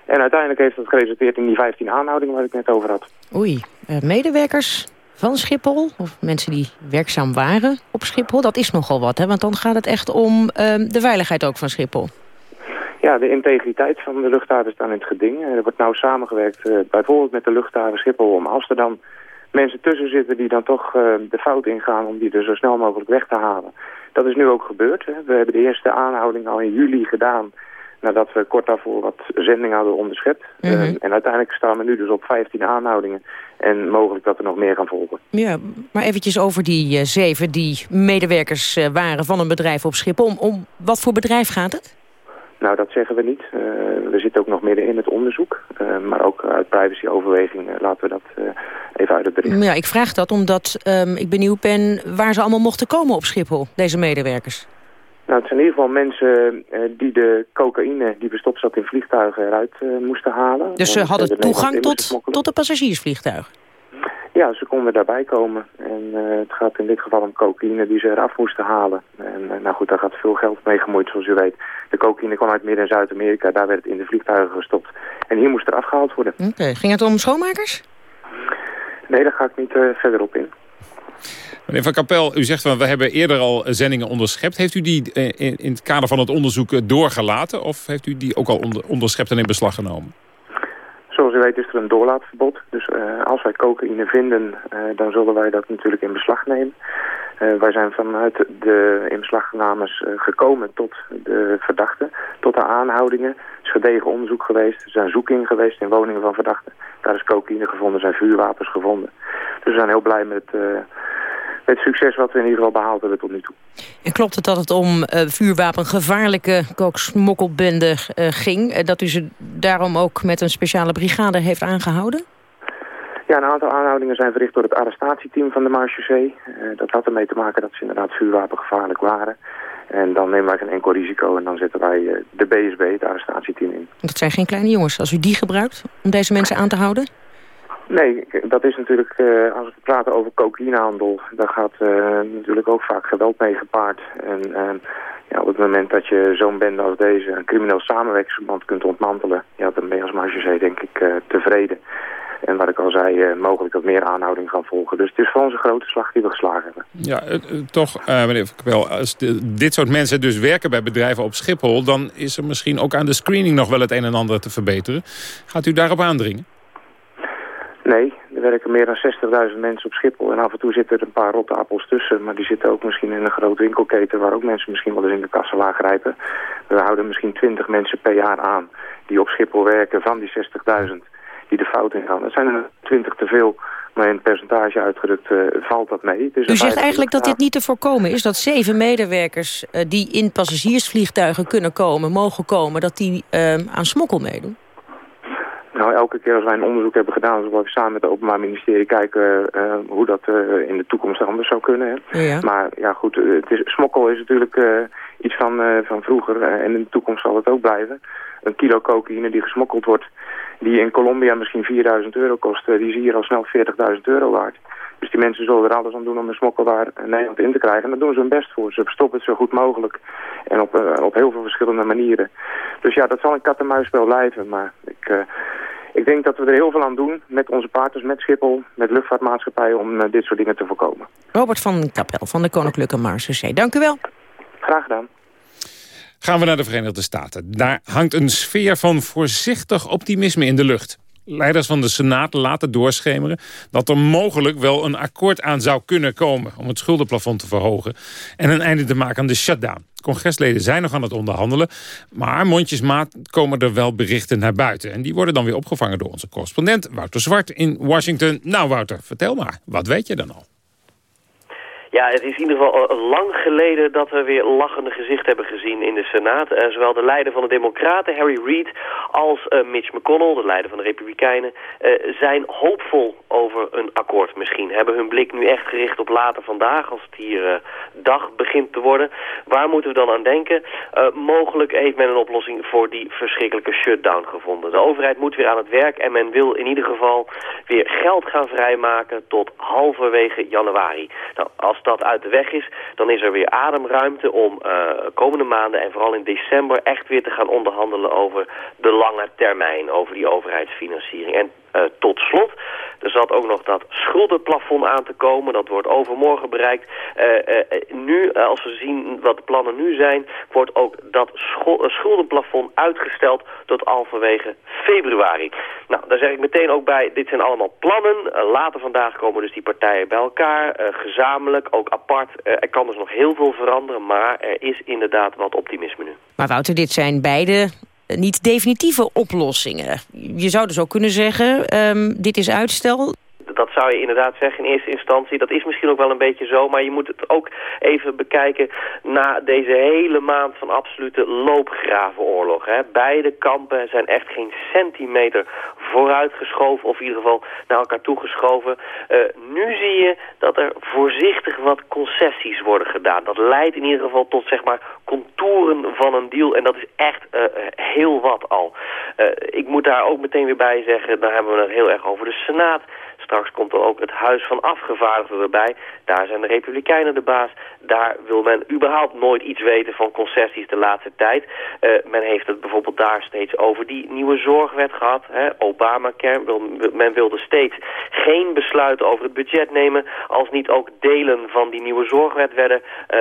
En uiteindelijk heeft dat geresulteerd in die 15 aanhoudingen waar ik net over had. Oei, uh, medewerkers van Schiphol, of mensen die werkzaam waren op Schiphol, dat is nogal wat. Hè? Want dan gaat het echt om de veiligheid ook van Schiphol. Ja, de integriteit van de luchthaven staat in het geding. Er wordt nou samengewerkt uh, bijvoorbeeld met de luchthaven Schiphol om als er dan mensen tussen zitten die dan toch uh, de fout ingaan om die er zo snel mogelijk weg te halen. Dat is nu ook gebeurd. We hebben de eerste aanhouding al in juli gedaan nadat we kort daarvoor wat zendingen hadden onderschept. Mm -hmm. uh, en uiteindelijk staan we nu dus op 15 aanhoudingen en mogelijk dat er nog meer gaan volgen. Ja, maar eventjes over die zeven die medewerkers waren van een bedrijf op Schiphol. Om, om wat voor bedrijf gaat het? Nou, dat zeggen we niet. Uh, we zitten ook nog midden in het onderzoek. Uh, maar ook uit privacyoverwegingen laten we dat even uit het bericht. Ja, ik vraag dat omdat um, ik benieuwd ben waar ze allemaal mochten komen op Schiphol, deze medewerkers. Nou, het zijn in ieder geval mensen die de cocaïne die verstopt zat in vliegtuigen eruit moesten halen. Dus ze hadden toegang tot, tot de passagiersvliegtuigen? Ja, ze konden daarbij komen. En uh, het gaat in dit geval om cocaïne die ze eraf moesten halen. En uh, nou goed, daar gaat veel geld mee gemoeid, zoals u weet. De cocaïne kwam uit Midden- en Zuid-Amerika. Daar werd het in de vliegtuigen gestopt. En hier moest er afgehaald worden. Oké, ging het om schoonmakers? Nee, daar ga ik niet uh, verder op in. Meneer Van Kapel, u zegt van we hebben eerder al zendingen onderschept. Heeft u die in, in het kader van het onderzoek doorgelaten? Of heeft u die ook al onder, onderschept en in beslag genomen? Zoals u weet is er een doorlaatverbod. Dus uh, als wij cocaïne vinden, uh, dan zullen wij dat natuurlijk in beslag nemen. Uh, wij zijn vanuit de inbeslagnames gekomen tot de verdachte, tot de aanhoudingen. Er is gedegen onderzoek geweest, er zijn zoekingen geweest in woningen van verdachten. Daar is cocaïne gevonden, zijn vuurwapens gevonden. Dus we zijn heel blij met het succes wat we in ieder geval behaald hebben tot nu toe. En klopt het dat het om uh, vuurwapengevaarlijke kooksmokkelbende uh, ging? Uh, dat u ze daarom ook met een speciale brigade heeft aangehouden? Ja, een aantal aanhoudingen zijn verricht door het arrestatieteam van de Marchusee. dat had ermee te maken dat ze inderdaad vuurwapengevaarlijk waren. En dan nemen wij geen enkel risico en dan zetten wij de BSB, het arrestatieteam, in. Dat zijn geen kleine jongens. Als u die gebruikt om deze mensen aan te houden? Nee, dat is natuurlijk, uh, als we praten over cocaïnehandel, daar gaat uh, natuurlijk ook vaak geweld mee gepaard. En uh, ja, op het moment dat je zo'n bende als deze, een crimineel samenwerkingsverband kunt ontmantelen, ja, dan ben je als marchezee denk ik tevreden. En wat ik al zei, mogelijk dat meer aanhouding gaan volgen. Dus het is voor ons een grote slag die we geslagen hebben. Ja, toch, meneer Van Kapel, als dit soort mensen dus werken bij bedrijven op Schiphol... dan is er misschien ook aan de screening nog wel het een en ander te verbeteren. Gaat u daarop aandringen? Nee, er werken meer dan 60.000 mensen op Schiphol. En af en toe zitten er een paar rotte appels tussen. Maar die zitten ook misschien in een grote winkelketen... waar ook mensen misschien wel eens in de kassen grijpen. We houden misschien 20 mensen per jaar aan... die op Schiphol werken van die 60.000 die de fout in gaan. Dat zijn er 20 te veel... Maar in percentage uitgedrukt uh, valt dat mee. Dus U zegt eigenlijk dat dit niet te voorkomen is? Dat zeven medewerkers uh, die in passagiersvliegtuigen kunnen komen, mogen komen... dat die uh, aan smokkel meedoen? Nou, elke keer als wij een onderzoek hebben gedaan, zullen we samen met het Openbaar Ministerie kijken uh, hoe dat uh, in de toekomst anders zou kunnen. Hè. Ja. Maar ja, goed, het is, smokkel is natuurlijk uh, iets van, van vroeger en in de toekomst zal het ook blijven. Een kilo cocaïne die gesmokkeld wordt, die in Colombia misschien 4000 euro kost, die is hier al snel 40.000 euro waard. Dus die mensen zullen er alles aan doen om een smokkelwaar Nederland in te krijgen. En daar doen ze hun best voor. Ze verstoppen het zo goed mogelijk. En op, uh, op heel veel verschillende manieren. Dus ja, dat zal een kat-en-muisspel blijven. Maar ik, uh, ik denk dat we er heel veel aan doen met onze partners, met Schiphol, met luchtvaartmaatschappijen om uh, dit soort dingen te voorkomen. Robert van Kapel van de Koninklijke Marseillais. Dank u wel. Graag gedaan. Gaan we naar de Verenigde Staten. Daar hangt een sfeer van voorzichtig optimisme in de lucht. Leiders van de Senaat laten doorschemeren dat er mogelijk wel een akkoord aan zou kunnen komen om het schuldenplafond te verhogen en een einde te maken aan de shutdown. Congresleden zijn nog aan het onderhandelen, maar mondjesmaat komen er wel berichten naar buiten. En die worden dan weer opgevangen door onze correspondent Wouter Zwart in Washington. Nou Wouter, vertel maar, wat weet je dan al? Ja, het is in ieder geval lang geleden dat we weer lachende gezicht hebben gezien in de Senaat. Uh, zowel de leider van de Democraten, Harry Reid, als uh, Mitch McConnell, de leider van de Republikeinen, zijn hoopvol over een akkoord misschien. Hebben hun blik nu echt gericht op later vandaag, als het hier dag begint te worden. Waar moeten we dan aan denken? mogelijk heeft men een oplossing voor die verschrikkelijke shutdown gevonden. De overheid moet weer aan het werk en men wil in ieder geval weer geld gaan vrijmaken tot halverwege januari. Nou, als dat uit de weg is, dan is er weer ademruimte om uh, komende maanden en vooral in december echt weer te gaan onderhandelen over de lange termijn, over die overheidsfinanciering. En uh, tot slot, er zat ook nog dat schuldenplafond aan te komen. Dat wordt overmorgen bereikt. Uh, uh, nu, als we zien wat de plannen nu zijn... wordt ook dat schuldenplafond uitgesteld tot halverwege februari. Nou, daar zeg ik meteen ook bij, dit zijn allemaal plannen. later vandaag komen dus die partijen bij elkaar. gezamenlijk, ook apart. er kan dus nog heel veel veranderen, maar er is inderdaad wat optimisme nu. Maar Wouter, dit zijn beide niet definitieve oplossingen. Je zou dus ook kunnen zeggen, um, dit is uitstel dat zou je inderdaad zeggen in eerste instantie. Dat is misschien ook wel een beetje zo, maar je moet het ook even bekijken na deze hele maand van absolute loopgravenoorlog. Hè. Beide kampen zijn echt geen centimeter vooruitgeschoven of in ieder geval naar elkaar toegeschoven. Uh, nu zie je dat er voorzichtig wat concessies worden gedaan. Dat leidt in ieder geval tot zeg maar contouren van een deal en dat is echt uh, heel wat al. Uh, ik moet daar ook meteen weer bij zeggen, daar hebben we het heel erg over de Senaat straks komt er ook het Huis van Afgevaardigden erbij. Daar zijn de Republikeinen de baas. Daar wil men überhaupt nooit iets weten van concessies de laatste tijd. Uh, men heeft het bijvoorbeeld daar steeds over die nieuwe zorgwet gehad. Hè? Obamacare. Wil, men wilde steeds geen besluiten over het budget nemen... als niet ook delen van die nieuwe zorgwet werden uh,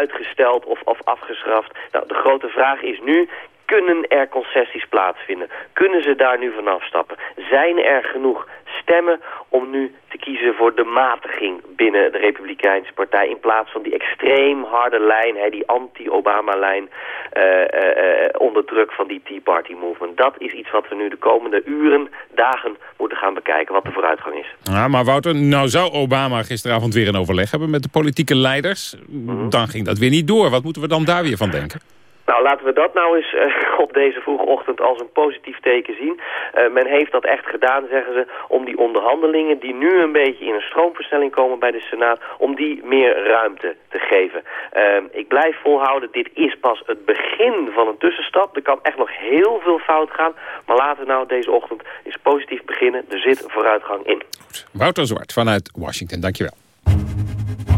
uitgesteld of, of afgeschaft. Nou, de grote vraag is nu, kunnen er concessies plaatsvinden? Kunnen ze daar nu van afstappen? Zijn er genoeg stemmen om nu te kiezen voor de matiging binnen de Republikeinse Partij... in plaats van die extreem harde lijn, hè, die anti-Obama-lijn... Uh, uh, onder druk van die Tea Party movement. Dat is iets wat we nu de komende uren, dagen moeten gaan bekijken... wat de vooruitgang is. Ja, maar Wouter, nou zou Obama gisteravond weer een overleg hebben... met de politieke leiders. Mhm. Dan ging dat weer niet door. Wat moeten we dan daar weer van denken? Nou, laten we dat nou eens uh, op deze vroege ochtend als een positief teken zien. Uh, men heeft dat echt gedaan, zeggen ze, om die onderhandelingen die nu een beetje in een stroomversnelling komen bij de Senaat, om die meer ruimte te geven. Uh, ik blijf volhouden, dit is pas het begin van een tussenstap. Er kan echt nog heel veel fout gaan, maar laten we nou deze ochtend eens positief beginnen. Er zit vooruitgang in. Goed. Wouter Zwart vanuit Washington, dankjewel.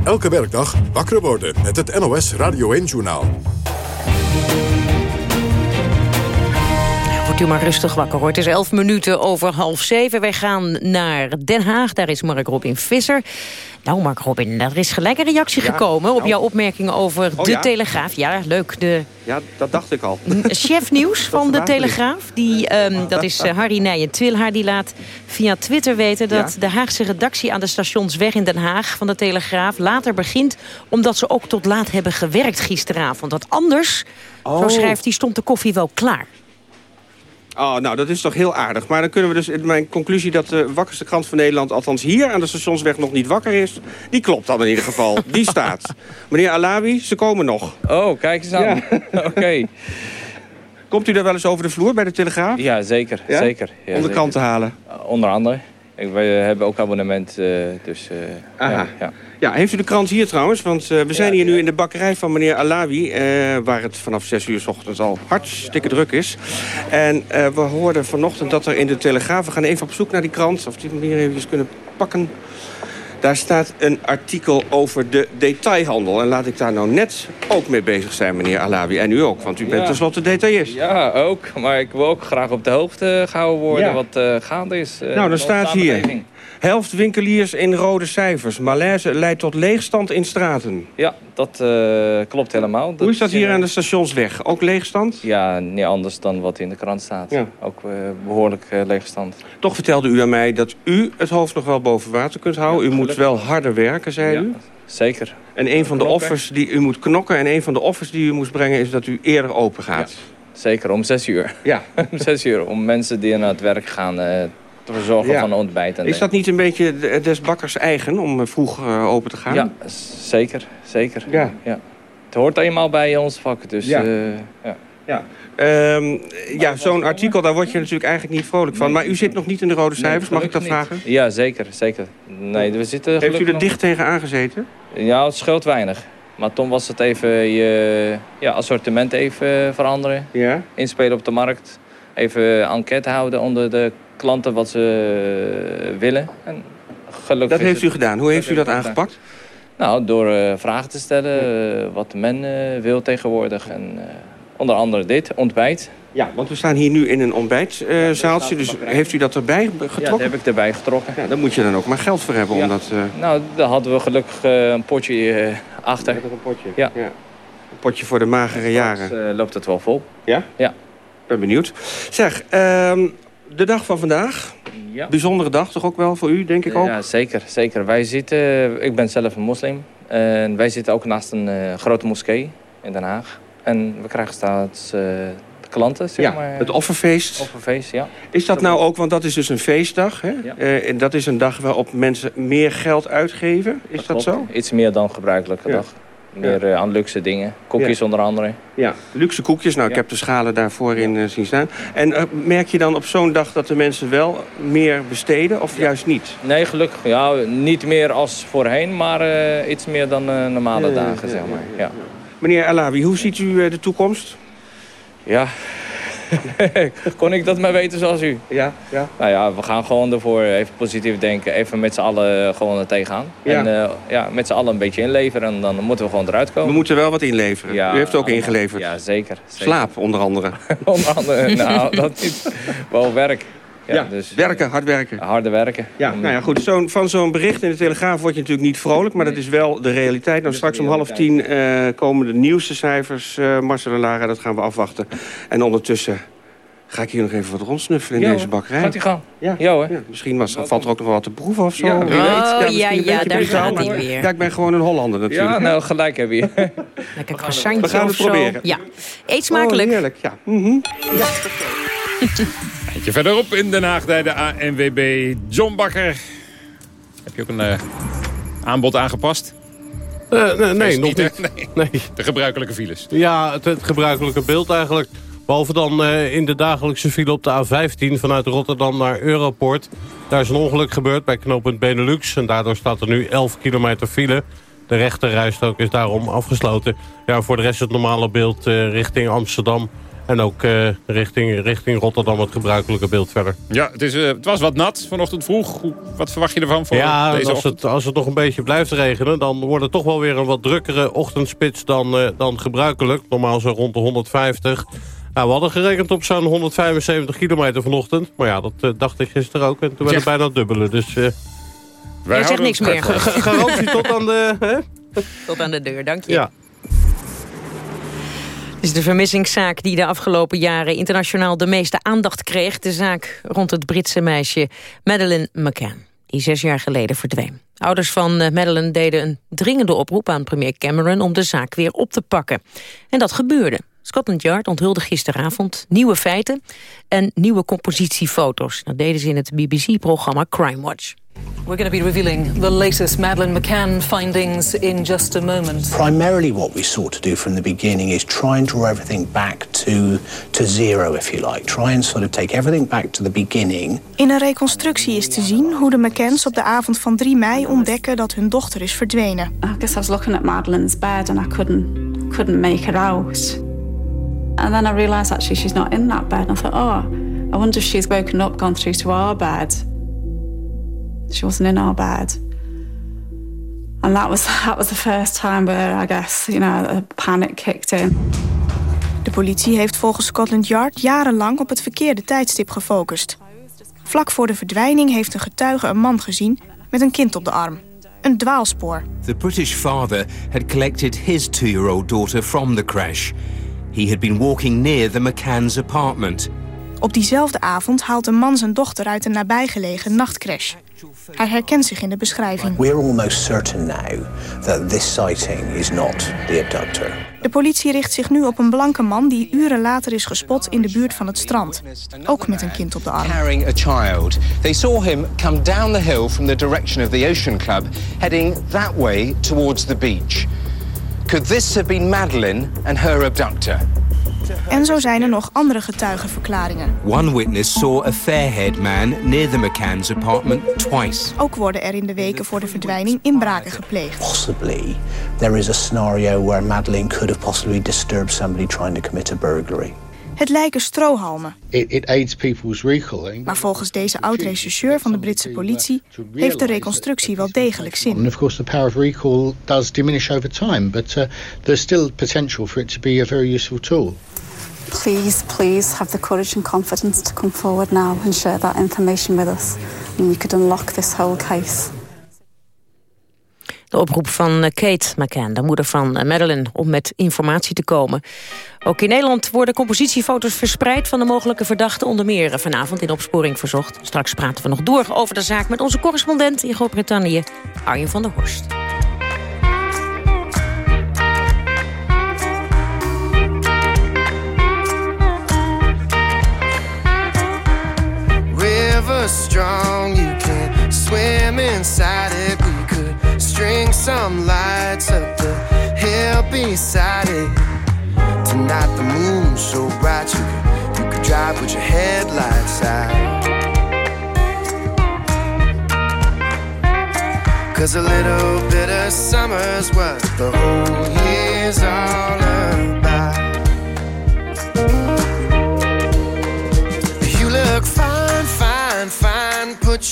Elke werkdag wakker worden met het NOS Radio 1-journaal. Thank you Wordt u maar rustig wakker hoor. Het is elf minuten over half zeven. Wij gaan naar Den Haag. Daar is Mark Robin Visser. Nou, Mark Robin, er is gelijk een reactie gekomen... op nou. jouw opmerkingen over oh, de Telegraaf. Ja, leuk. De ja, dat dacht ik al. Chef nieuws van de Telegraaf. Die, um, dat is uh, Harry Nijen-Twilhaar. Die laat via Twitter weten dat de Haagse redactie... aan de stationsweg in Den Haag van de Telegraaf later begint... omdat ze ook tot laat hebben gewerkt gisteravond. Want anders, oh. zo schrijft hij, stond de koffie wel klaar. Oh, nou, dat is toch heel aardig. Maar dan kunnen we dus... Mijn conclusie dat de wakkerste krant van Nederland... althans hier aan de stationsweg nog niet wakker is... die klopt dan in ieder geval. Die staat. Meneer Alawi, ze komen nog. Oh, kijk eens aan. Oké. Komt u daar wel eens over de vloer bij de Telegraaf? Ja, zeker. Ja? zeker. Ja, Om de krant te halen? onder andere. Ik, wij hebben ook abonnement, uh, dus... Uh, Aha. ja. Ja, heeft u de krant hier trouwens? Want uh, we zijn hier nu in de bakkerij van meneer Alawi... Uh, waar het vanaf 6 uur s ochtends al hartstikke druk is. En uh, we hoorden vanochtend dat er in de Telegraaf... we gaan even op zoek naar die krant, of die manier even kunnen pakken... Daar staat een artikel over de detailhandel. En laat ik daar nou net ook mee bezig zijn, meneer Alawi. En u ook, want u bent ja. tenslotte detailist. Ja, ook. Maar ik wil ook graag op de hoogte gehouden worden ja. wat gaande is. Nou, dan staat hier... Helft winkeliers in rode cijfers. Malaise leidt tot leegstand in straten. Ja, dat uh, klopt helemaal. Hoe is dat hier aan de stationsweg? Ook leegstand? Ja, niet anders dan wat in de krant staat. Ja. Ook uh, behoorlijk uh, leegstand. Toch vertelde u aan mij dat u het hoofd nog wel boven water kunt houden. Ja, u moet wel harder werken, zei ja, u. Zeker. En een van de offers die u moet knokken... en een van de offers die u moest brengen is dat u eerder open gaat. Zeker, om zes uur. Ja. om zes uur, om mensen die naar het werk gaan te verzorgen ja. van ontbijt. En is dat niet een beetje des bakkers eigen om eh, vroeg uh, open te gaan? Ja, zeker. zeker. Ja. ja. Het hoort eenmaal bij ons vak. Dus, ja. Uh, ja. Ja, um, ja zo'n artikel, daar word je natuurlijk eigenlijk niet vrolijk van. Maar u zit nog niet in de rode cijfers, mag ik dat vragen? Ja, zeker. zeker. Nee, we zitten Heeft u er dicht tegen aangezeten? Ja, het scheelt weinig. Maar toen was het even je ja, assortiment even veranderen. Ja? Inspelen op de markt. Even enquête houden onder de klanten wat ze eh, willen. En gelukkig dat heeft u gedaan. Hoe heeft u dat aangepakt? Nou, door uh, vragen te stellen, uh, wat men uh, wil tegenwoordig. En onder andere dit, ontbijt. Ja, want we staan hier nu in een ontbijtzaaltje. Ja, dus heeft u dat erbij getrokken? Ja, dat heb ik erbij getrokken. Ja, daar moet je dan ook maar geld voor hebben. Ja. Om dat, Nou, daar hadden we gelukkig een potje achter. Dat een potje? Ja. ja. Een potje voor de magere jaren. loopt het wel vol. Ja? Ja. Ben benieuwd. Zeg, um, de dag van vandaag. Ja. Bijzondere dag toch ook wel voor u, denk ik ook? Ja, zeker. zeker. Wij zitten, ik ben zelf een moslim. En wij zitten ook naast een uh, grote moskee in Den Haag. En we krijgen staats uh, klanten, zeg ja, maar. het offerfeest. Offerfeest, ja. Is dat nou ook, want dat is dus een feestdag, hè? Ja. Uh, en dat is een dag waarop mensen meer geld uitgeven. Is dat, dat zo? Iets meer dan gebruikelijke ja. dag. Meer uh, aan luxe dingen. Koekjes ja. onder andere. Ja, luxe koekjes. Nou, ik heb de schalen daarvoor in uh, zien staan. En uh, merk je dan op zo'n dag dat de mensen wel meer besteden of juist niet? Nee, gelukkig. Ja, niet meer als voorheen, maar iets meer dan normale dagen, zeg maar. Ja. Meneer Alawi, hoe ziet u de toekomst? Ja, kon ik dat maar weten zoals u? Ja, ja. Nou ja, we gaan gewoon ervoor even positief denken. Even met z'n allen gewoon er tegenaan. Ja. En uh, ja, met z'n allen een beetje inleveren. En dan moeten we gewoon eruit komen. We moeten wel wat inleveren. Ja, U heeft ook ingeleverd. Ja, zeker. zeker. Slaap, onder andere. onder andere, nou, dat niet. Wel werk. Ja, ja, dus, werken, hard werken. Harde werken. Ja, nou ja, goed. Zo van zo'n bericht in de Telegraaf word je natuurlijk niet vrolijk... maar dat is wel de realiteit. Nou, straks om half tien uh, komen de nieuwste cijfers, uh, Marcel en Lara. Dat gaan we afwachten. En ondertussen ga ik hier nog even wat rondsnuffelen in jo, deze bakkerij. Gaat hij gaan? Ja. Jo, hè? Ja, misschien was, valt er ook nog wat te proeven of zo. Ja, oh, ja, ja, ja daar gaat hij weer. Ja, ik ben gewoon een Hollander natuurlijk. Ja, nou, gelijk heb je. Lekker croissantje We gaan het proberen. Ja, eet smakelijk. Oh, heerlijk, ja. Mm -hmm. ja. Eentje verderop in Den Haag bij de ANWB. John Bakker. Heb je ook een uh, aanbod aangepast? Uh, nee, nee nog niet. Nee. nee. De gebruikelijke files. Ja, het, het gebruikelijke beeld eigenlijk. Behalve dan uh, in de dagelijkse file op de A15 vanuit Rotterdam naar Europort. Daar is een ongeluk gebeurd bij knooppunt Benelux. En daardoor staat er nu 11 kilometer file. De rechterrijstrook is daarom afgesloten. Ja, voor de rest het normale beeld uh, richting Amsterdam. En ook uh, richting, richting Rotterdam het gebruikelijke beeld verder. Ja, het, is, uh, het was wat nat vanochtend vroeg. Hoe, wat verwacht je ervan voor ja, deze als het, als het nog een beetje blijft regenen... dan wordt het toch wel weer een wat drukkere ochtendspits dan, uh, dan gebruikelijk. Normaal zo rond de 150. Nou, we hadden gerekend op zo'n 175 kilometer vanochtend. Maar ja, dat dacht ik gisteren ook. En toen werd het bijna dubbele. Dus, Wij zegt niks meer. Garantie tot aan de... Hè? Tot aan de deur, dank je. Ja. Is de vermissingszaak die de afgelopen jaren internationaal de meeste aandacht kreeg. De zaak rond het Britse meisje Madeleine McCann, die zes jaar geleden verdween. Ouders van Madeleine deden een dringende oproep aan premier Cameron om de zaak weer op te pakken. En dat gebeurde. Scotland Yard onthulde gisteravond nieuwe feiten en nieuwe compositiefoto's. Dat deden ze in het BBC-programma Crime Watch. We're going to be revealing the latest Madeleine McCann findings in just a moment. Primarily what we sought to do from the beginning is try and draw everything back to, to zero, if you like. Try and sort of take everything back to the beginning. In een reconstructie is te zien hoe de McCanns op de avond van 3 mei ontdekken dat hun dochter is verdwenen. I guess I was looking at Madeleine's bed and I couldn't, couldn't make her out. And then I realised actually she's not in that bed. And I thought, oh, I wonder if she's woken up, gone through to our bed. She wasn't in our bed. And that was that was the first time where I guess, you know, a panic kicked in. De politie heeft volgens Scotland Yard jarenlang op het verkeerde tijdstip gefocust. Vlak voor de verdwijning heeft een getuige een man gezien met een kind op de arm. Een dwaalspoor. The British father had collected his two-year-old daughter from the crash. He had been walking near the McCann's apartment. Op diezelfde avond haalt een man zijn dochter uit een nabijgelegen nachtcrash. Hij herkent zich in de beschrijving. We're almost certain now that this sighting is not the abductor. De politie richt zich nu op een blanke man die uren later is gespot in de buurt van het strand. Ook met een kind op de arm. Carrying a child. They saw him come down the hill from the direction of the Ocean Club, heading that way towards the beach. Could this have been Madeline and her abductor? En zo zijn er nog andere getuigenverklaringen. One witness saw a fair-haired man near the McCann's apartment twice. Ook worden er in de weken voor de verdwijning inbraken gepleegd. Possibly there is a scenario where Madeline could have possibly disturbed somebody trying to commit a burglary. Het lijken strohalmen. Maar volgens deze oud-rechercheur van de Britse politie heeft de reconstructie wel degelijk zin. And of course the power of recall does diminish over time, but uh, there's still potential for it to be a very useful tool. Please, please have the courage and confidence to come forward now and share that information with us. And we could unlock this whole case. De oproep van Kate McCann, de moeder van Madeleine, om met informatie te komen. Ook in Nederland worden compositiefoto's verspreid van de mogelijke verdachten. Onder meer vanavond in opsporing verzocht. Straks praten we nog door over de zaak met onze correspondent in Groot-Brittannië, Arjen van der Horst. River strong, you can swim inside. String some lights up the hill beside it. Tonight the moon's so bright you could, you could drive with your headlights out. Cause a little bit of summer's what the whole year's all about.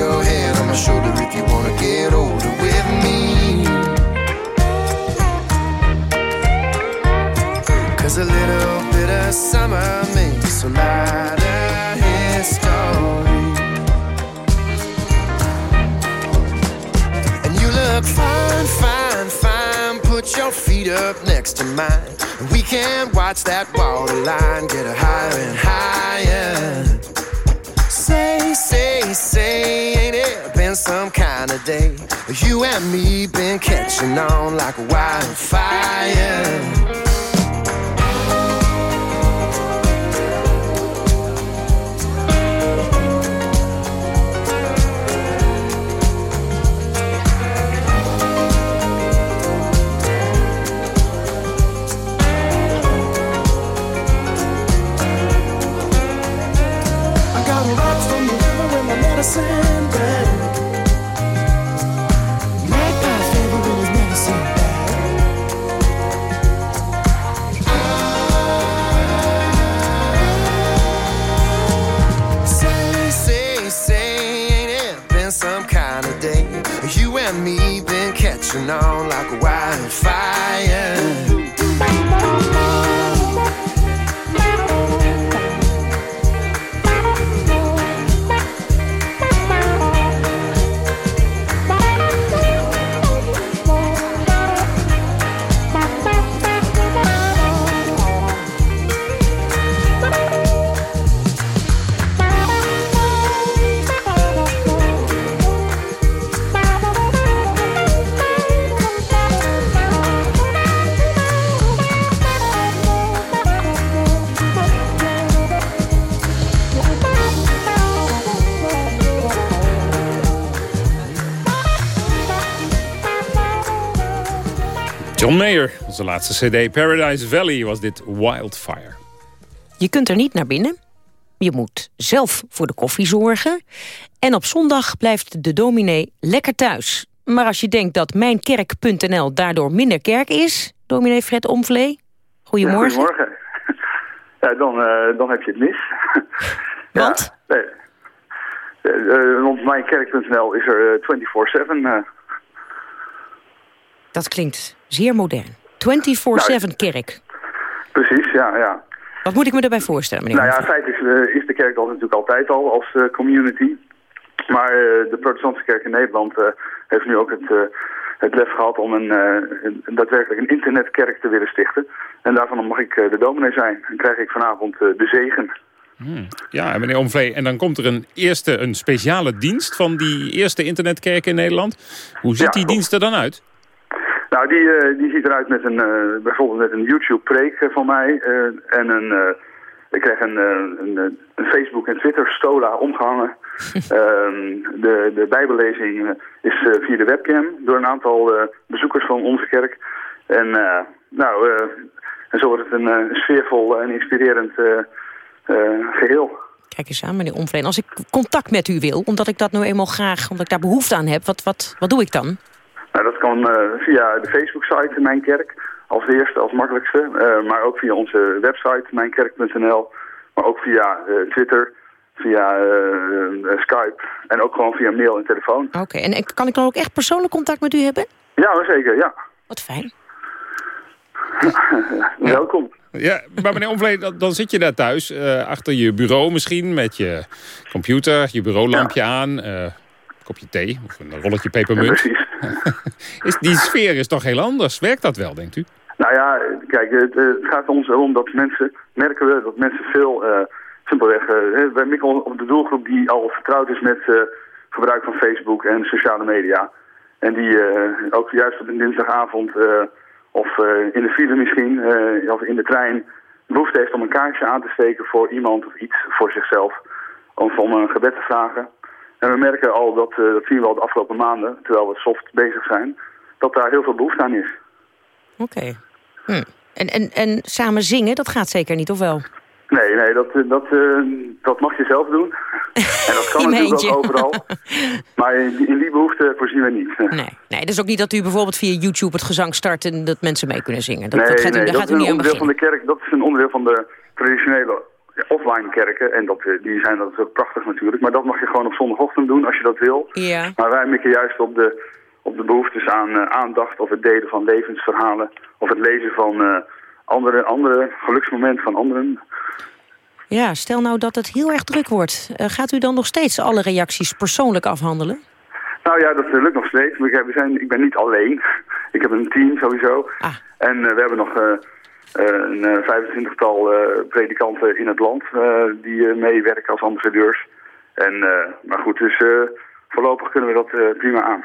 Your head on my shoulder if you wanna get older with me. Cause a little bit of summer makes a lot of history. And you look fine, fine, fine. Put your feet up next to mine. And we can watch that water line get higher and higher. Say, say, ain't it been some kind of day? You and me been catching on like a wildfire. Say, say, say, ain't it been some kind of day? You and me been catching on like a wildfire. John Mayer, onze laatste cd. Paradise Valley was dit Wildfire. Je kunt er niet naar binnen. Je moet zelf voor de koffie zorgen. En op zondag blijft de dominee lekker thuis. Maar als je denkt dat mijnkerk.nl daardoor minder kerk is... dominee Fred Omvlee, goedemorgen. Goedemorgen. Ja, dan, eh, dan heb je het mis. Want? Ja, nee. Eh, eh, op mijnkerk.nl is er eh, 24-7. eh. Dat klinkt zeer modern. 24-7 kerk. precies, ja, ja. Wat moet ik me daarbij voorstellen, meneer? Nou ja, feitelijk is, is de kerk dat natuurlijk altijd al als eh, community. Maar eh, de protestantse kerk in Nederland eh, heeft nu ook het, eh, het lef gehad om een, eh, een, daadwerkelijk een internetkerk te willen stichten. En daarvan mag ik eh, de dominee zijn. En krijg ik vanavond eh, de zegen. Hmm. Ja, meneer Omvlee, en dan komt er een eerste, een speciale dienst van die eerste internetkerk in Nederland. Hoe ziet Ja, die klopt. dienst er dan uit? Nou, die, eh, die ziet eruit met een, eh, bijvoorbeeld met een YouTube-preek eh, van mij. en een, ik krijg een, een, een Facebook- en Twitter-stola omgehangen. Ehm, de, de bijbellezing is via de webcam door een aantal bezoekers van onze kerk. En, nou, en zo wordt het een sfeervol en inspirerend eh, eh, geheel. Kijk eens aan, meneer Omvleen. Als ik contact met u wil, omdat ik dat nou eenmaal graag... omdat ik daar behoefte aan heb, wat, wat, wat doe ik dan? Nou, dat kan eh, via de Facebook-site Mijn Kerk als eerste, als makkelijkste. Eh, maar ook via onze website mijnkerk.nl. Maar ook via eh, Twitter, via Skype en ook gewoon via mail en telefoon. Oké, en en kan ik dan ook echt persoonlijk contact met u hebben? Ja, zeker, ja. Wat fijn. Welkom. Ja, maar meneer Omvlee, dan, dan zit je daar thuis, eh, achter je bureau misschien, met je computer, je bureaulampje aan, eh, een kopje thee of een rolletje pepermunt. is, die sfeer is toch heel anders? Werkt dat wel, denkt u? Nou ja, kijk, het, eh, gaat ons erom dat mensen, merken we, dat mensen veel, eh, simpelweg, eh, wij mikken op de doelgroep die al vertrouwd is met eh, gebruik van Facebook en sociale media. En die ook juist op een dinsdagavond of in de file misschien, of in de trein, behoefte heeft om een kaartje aan te steken voor iemand of iets voor zichzelf. Of om een gebed te vragen. En we merken al, dat, dat zien we al de afgelopen maanden, terwijl we soft bezig zijn, dat daar heel veel behoefte aan is. Oké. Hm. En, en, en samen zingen, dat gaat zeker niet, of wel? Nee, nee, dat, eh, dat, uh, dat mag je zelf doen. en dat kan natuurlijk ook overal. Maar in, in, die behoefte voorzien we niet. nee, nee, dus ook niet dat u bijvoorbeeld via YouTube het gezang start... en dat mensen mee kunnen zingen. Dat, nee, dat gaat nee, u, dat gaat u niet een onderdeel van de kerk. Dat is een onderdeel van de traditionele offline kerken. En dat, eh, die zijn dat ook prachtig natuurlijk. Maar dat mag je gewoon op zondagochtend doen als je dat wil. Ja. Maar wij mikken juist op de, op de behoeftes aan aandacht... of het delen van levensverhalen... of het lezen van andere, andere geluksmomenten van anderen... Ja, stel nou dat het heel erg druk wordt. Uh, gaat u dan nog steeds alle reacties persoonlijk afhandelen? Nou ja, dat lukt nog steeds. We zijn, ik ben niet alleen. Ik heb een team sowieso. Ah. En uh, we hebben nog uh, een 25-tal predikanten in het land die meewerken als ambassadeurs. En, maar goed, dus voorlopig kunnen we dat prima aan.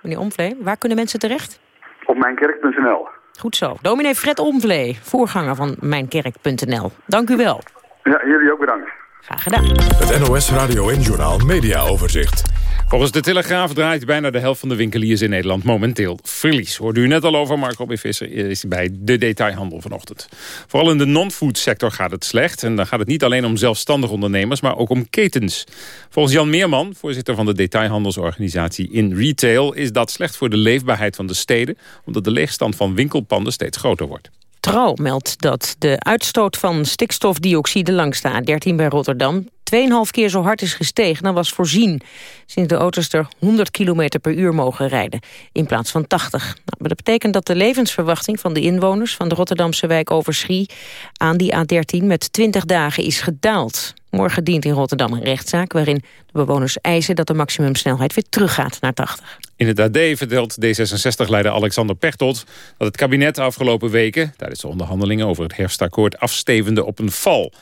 Meneer Omvlee, waar kunnen mensen terecht? Op mijnkerk.nl. Goed zo. Dominee Fred Omvlee, voorganger van mijnkerk.nl. Dank u wel. Ja, jullie ook bedankt. Graag gedaan. Het NOS Radio en Journaal Media Overzicht. Volgens de Telegraaf draait bijna de helft van de winkeliers in Nederland momenteel verlies. Hoorde u net al over, Mark Robin Visser is bij de detailhandel vanochtend. Vooral in de non-food sector gaat het slecht. En dan gaat het niet alleen om zelfstandig ondernemers, maar ook om ketens. Volgens Jan Meerman, voorzitter van de detailhandelsorganisatie In Retail... is dat slecht voor de leefbaarheid van de steden... omdat de leegstand van winkelpanden steeds groter wordt. Trouw meldt dat de uitstoot van stikstofdioxide langs de A13 bij Rotterdam 2,5 keer zo hard is gestegen dan was voorzien. Sinds de auto's er 100 km per uur mogen rijden, in plaats van 80. Nou, maar dat betekent dat de levensverwachting van de inwoners... van de Rotterdamse wijk Overschie aan die A13 met 20 dagen is gedaald. Morgen dient in Rotterdam een rechtszaak waarin de bewoners eisen... dat de maximumsnelheid weer teruggaat naar 80. In het AD vertelt D66-leider Alexander Pechtold... dat het kabinet de afgelopen weken... tijdens de onderhandelingen over het herfstakkoord... afstevende op een val.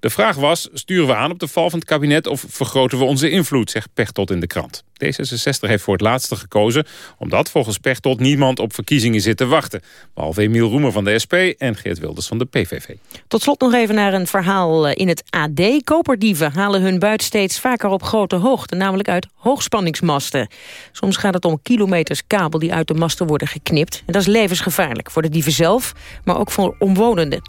De vraag was, sturen we aan op de val van het kabinet... of vergroten we onze invloed, zegt Pechtold in de krant. D66 heeft voor het laatste gekozen... omdat volgens Pechtold niemand op verkiezingen zit te wachten. Behalve Emiel Roemer van de SP en Geert Wilders van de PVV. Tot slot nog even naar een verhaal in het AD. Koperdieven halen hun buit steeds vaker op grote hoogte... namelijk uit hoogspanningsmasten. Soms gaat het om kilometers kabel die uit de masten worden geknipt. En dat is levensgevaarlijk voor de dieven zelf, maar ook voor omwonenden.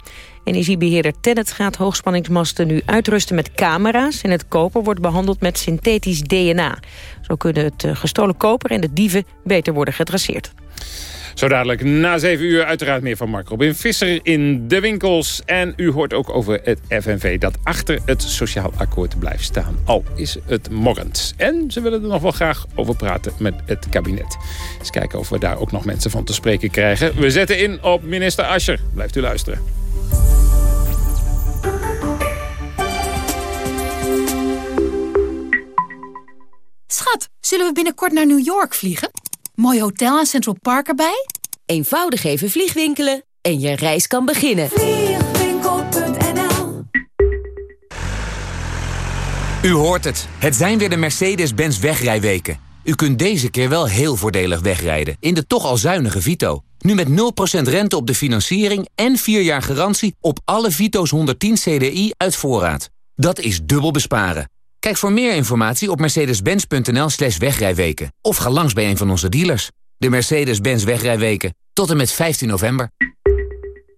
Energiebeheerder Tennet gaat hoogspanningsmasten nu uitrusten met camera's... en het koper wordt behandeld met synthetisch DNA. Zo kunnen het eh, gestolen koper en de dieven beter worden getraceerd. Zo dadelijk na 7 uur uiteraard meer van Mark Robin Visser in de winkels. En u hoort ook over het FNV dat achter het sociaal akkoord blijft staan. Al is het morrend. En ze willen er nog wel graag over praten met het kabinet. Eens kijken of we daar ook nog mensen van te spreken krijgen. We zetten in op minister Ascher. Blijft u luisteren. Schat, zullen we binnenkort naar New York vliegen? Mooi hotel en Central Park erbij? Eenvoudig even vliegwinkelen en je reis kan beginnen. Vliegwinkel.nl U hoort het. Het zijn weer de Mercedes-Benz wegrijweken. U kunt deze keer wel heel voordelig wegrijden in de toch al zuinige Vito. Nu met 0% rente op de financiering en 4 jaar garantie op alle Vito's 110 CDI uit voorraad. Dat is dubbel besparen. Kijk voor meer informatie op mercedes-benz.nl slash wegrijweken. Of ga langs bij een van onze dealers. De Mercedes-Benz wegrijweken. Tot en met 15 november.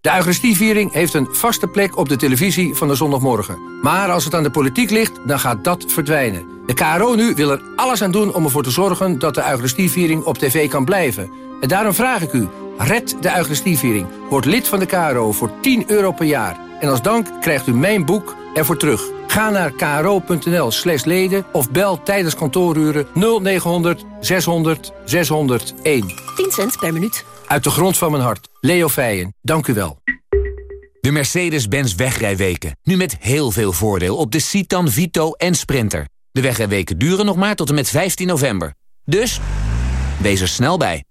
De Eucharistieviering heeft een vaste plek op de televisie van de zondagmorgen. Maar als het aan de politiek ligt, dan gaat dat verdwijnen. De KRO nu wil er alles aan doen om ervoor te zorgen... dat de Eucharistieviering op tv kan blijven. En daarom vraag ik u, red de Eucharistieviering. Word lid van de KRO voor 10 euro per jaar. En als dank krijgt u mijn boek ervoor terug. Ga naar kro.nl slash leden of bel tijdens kantooruren 0900 600 601. 10 cent per minuut. Uit de grond van mijn hart. Leo Feijen, dank u wel. De Mercedes-Benz wegrijweken. Nu met heel veel voordeel op de Citan, Vito en Sprinter. De wegrijweken duren nog maar tot en met 15 november. Dus, wees er snel bij.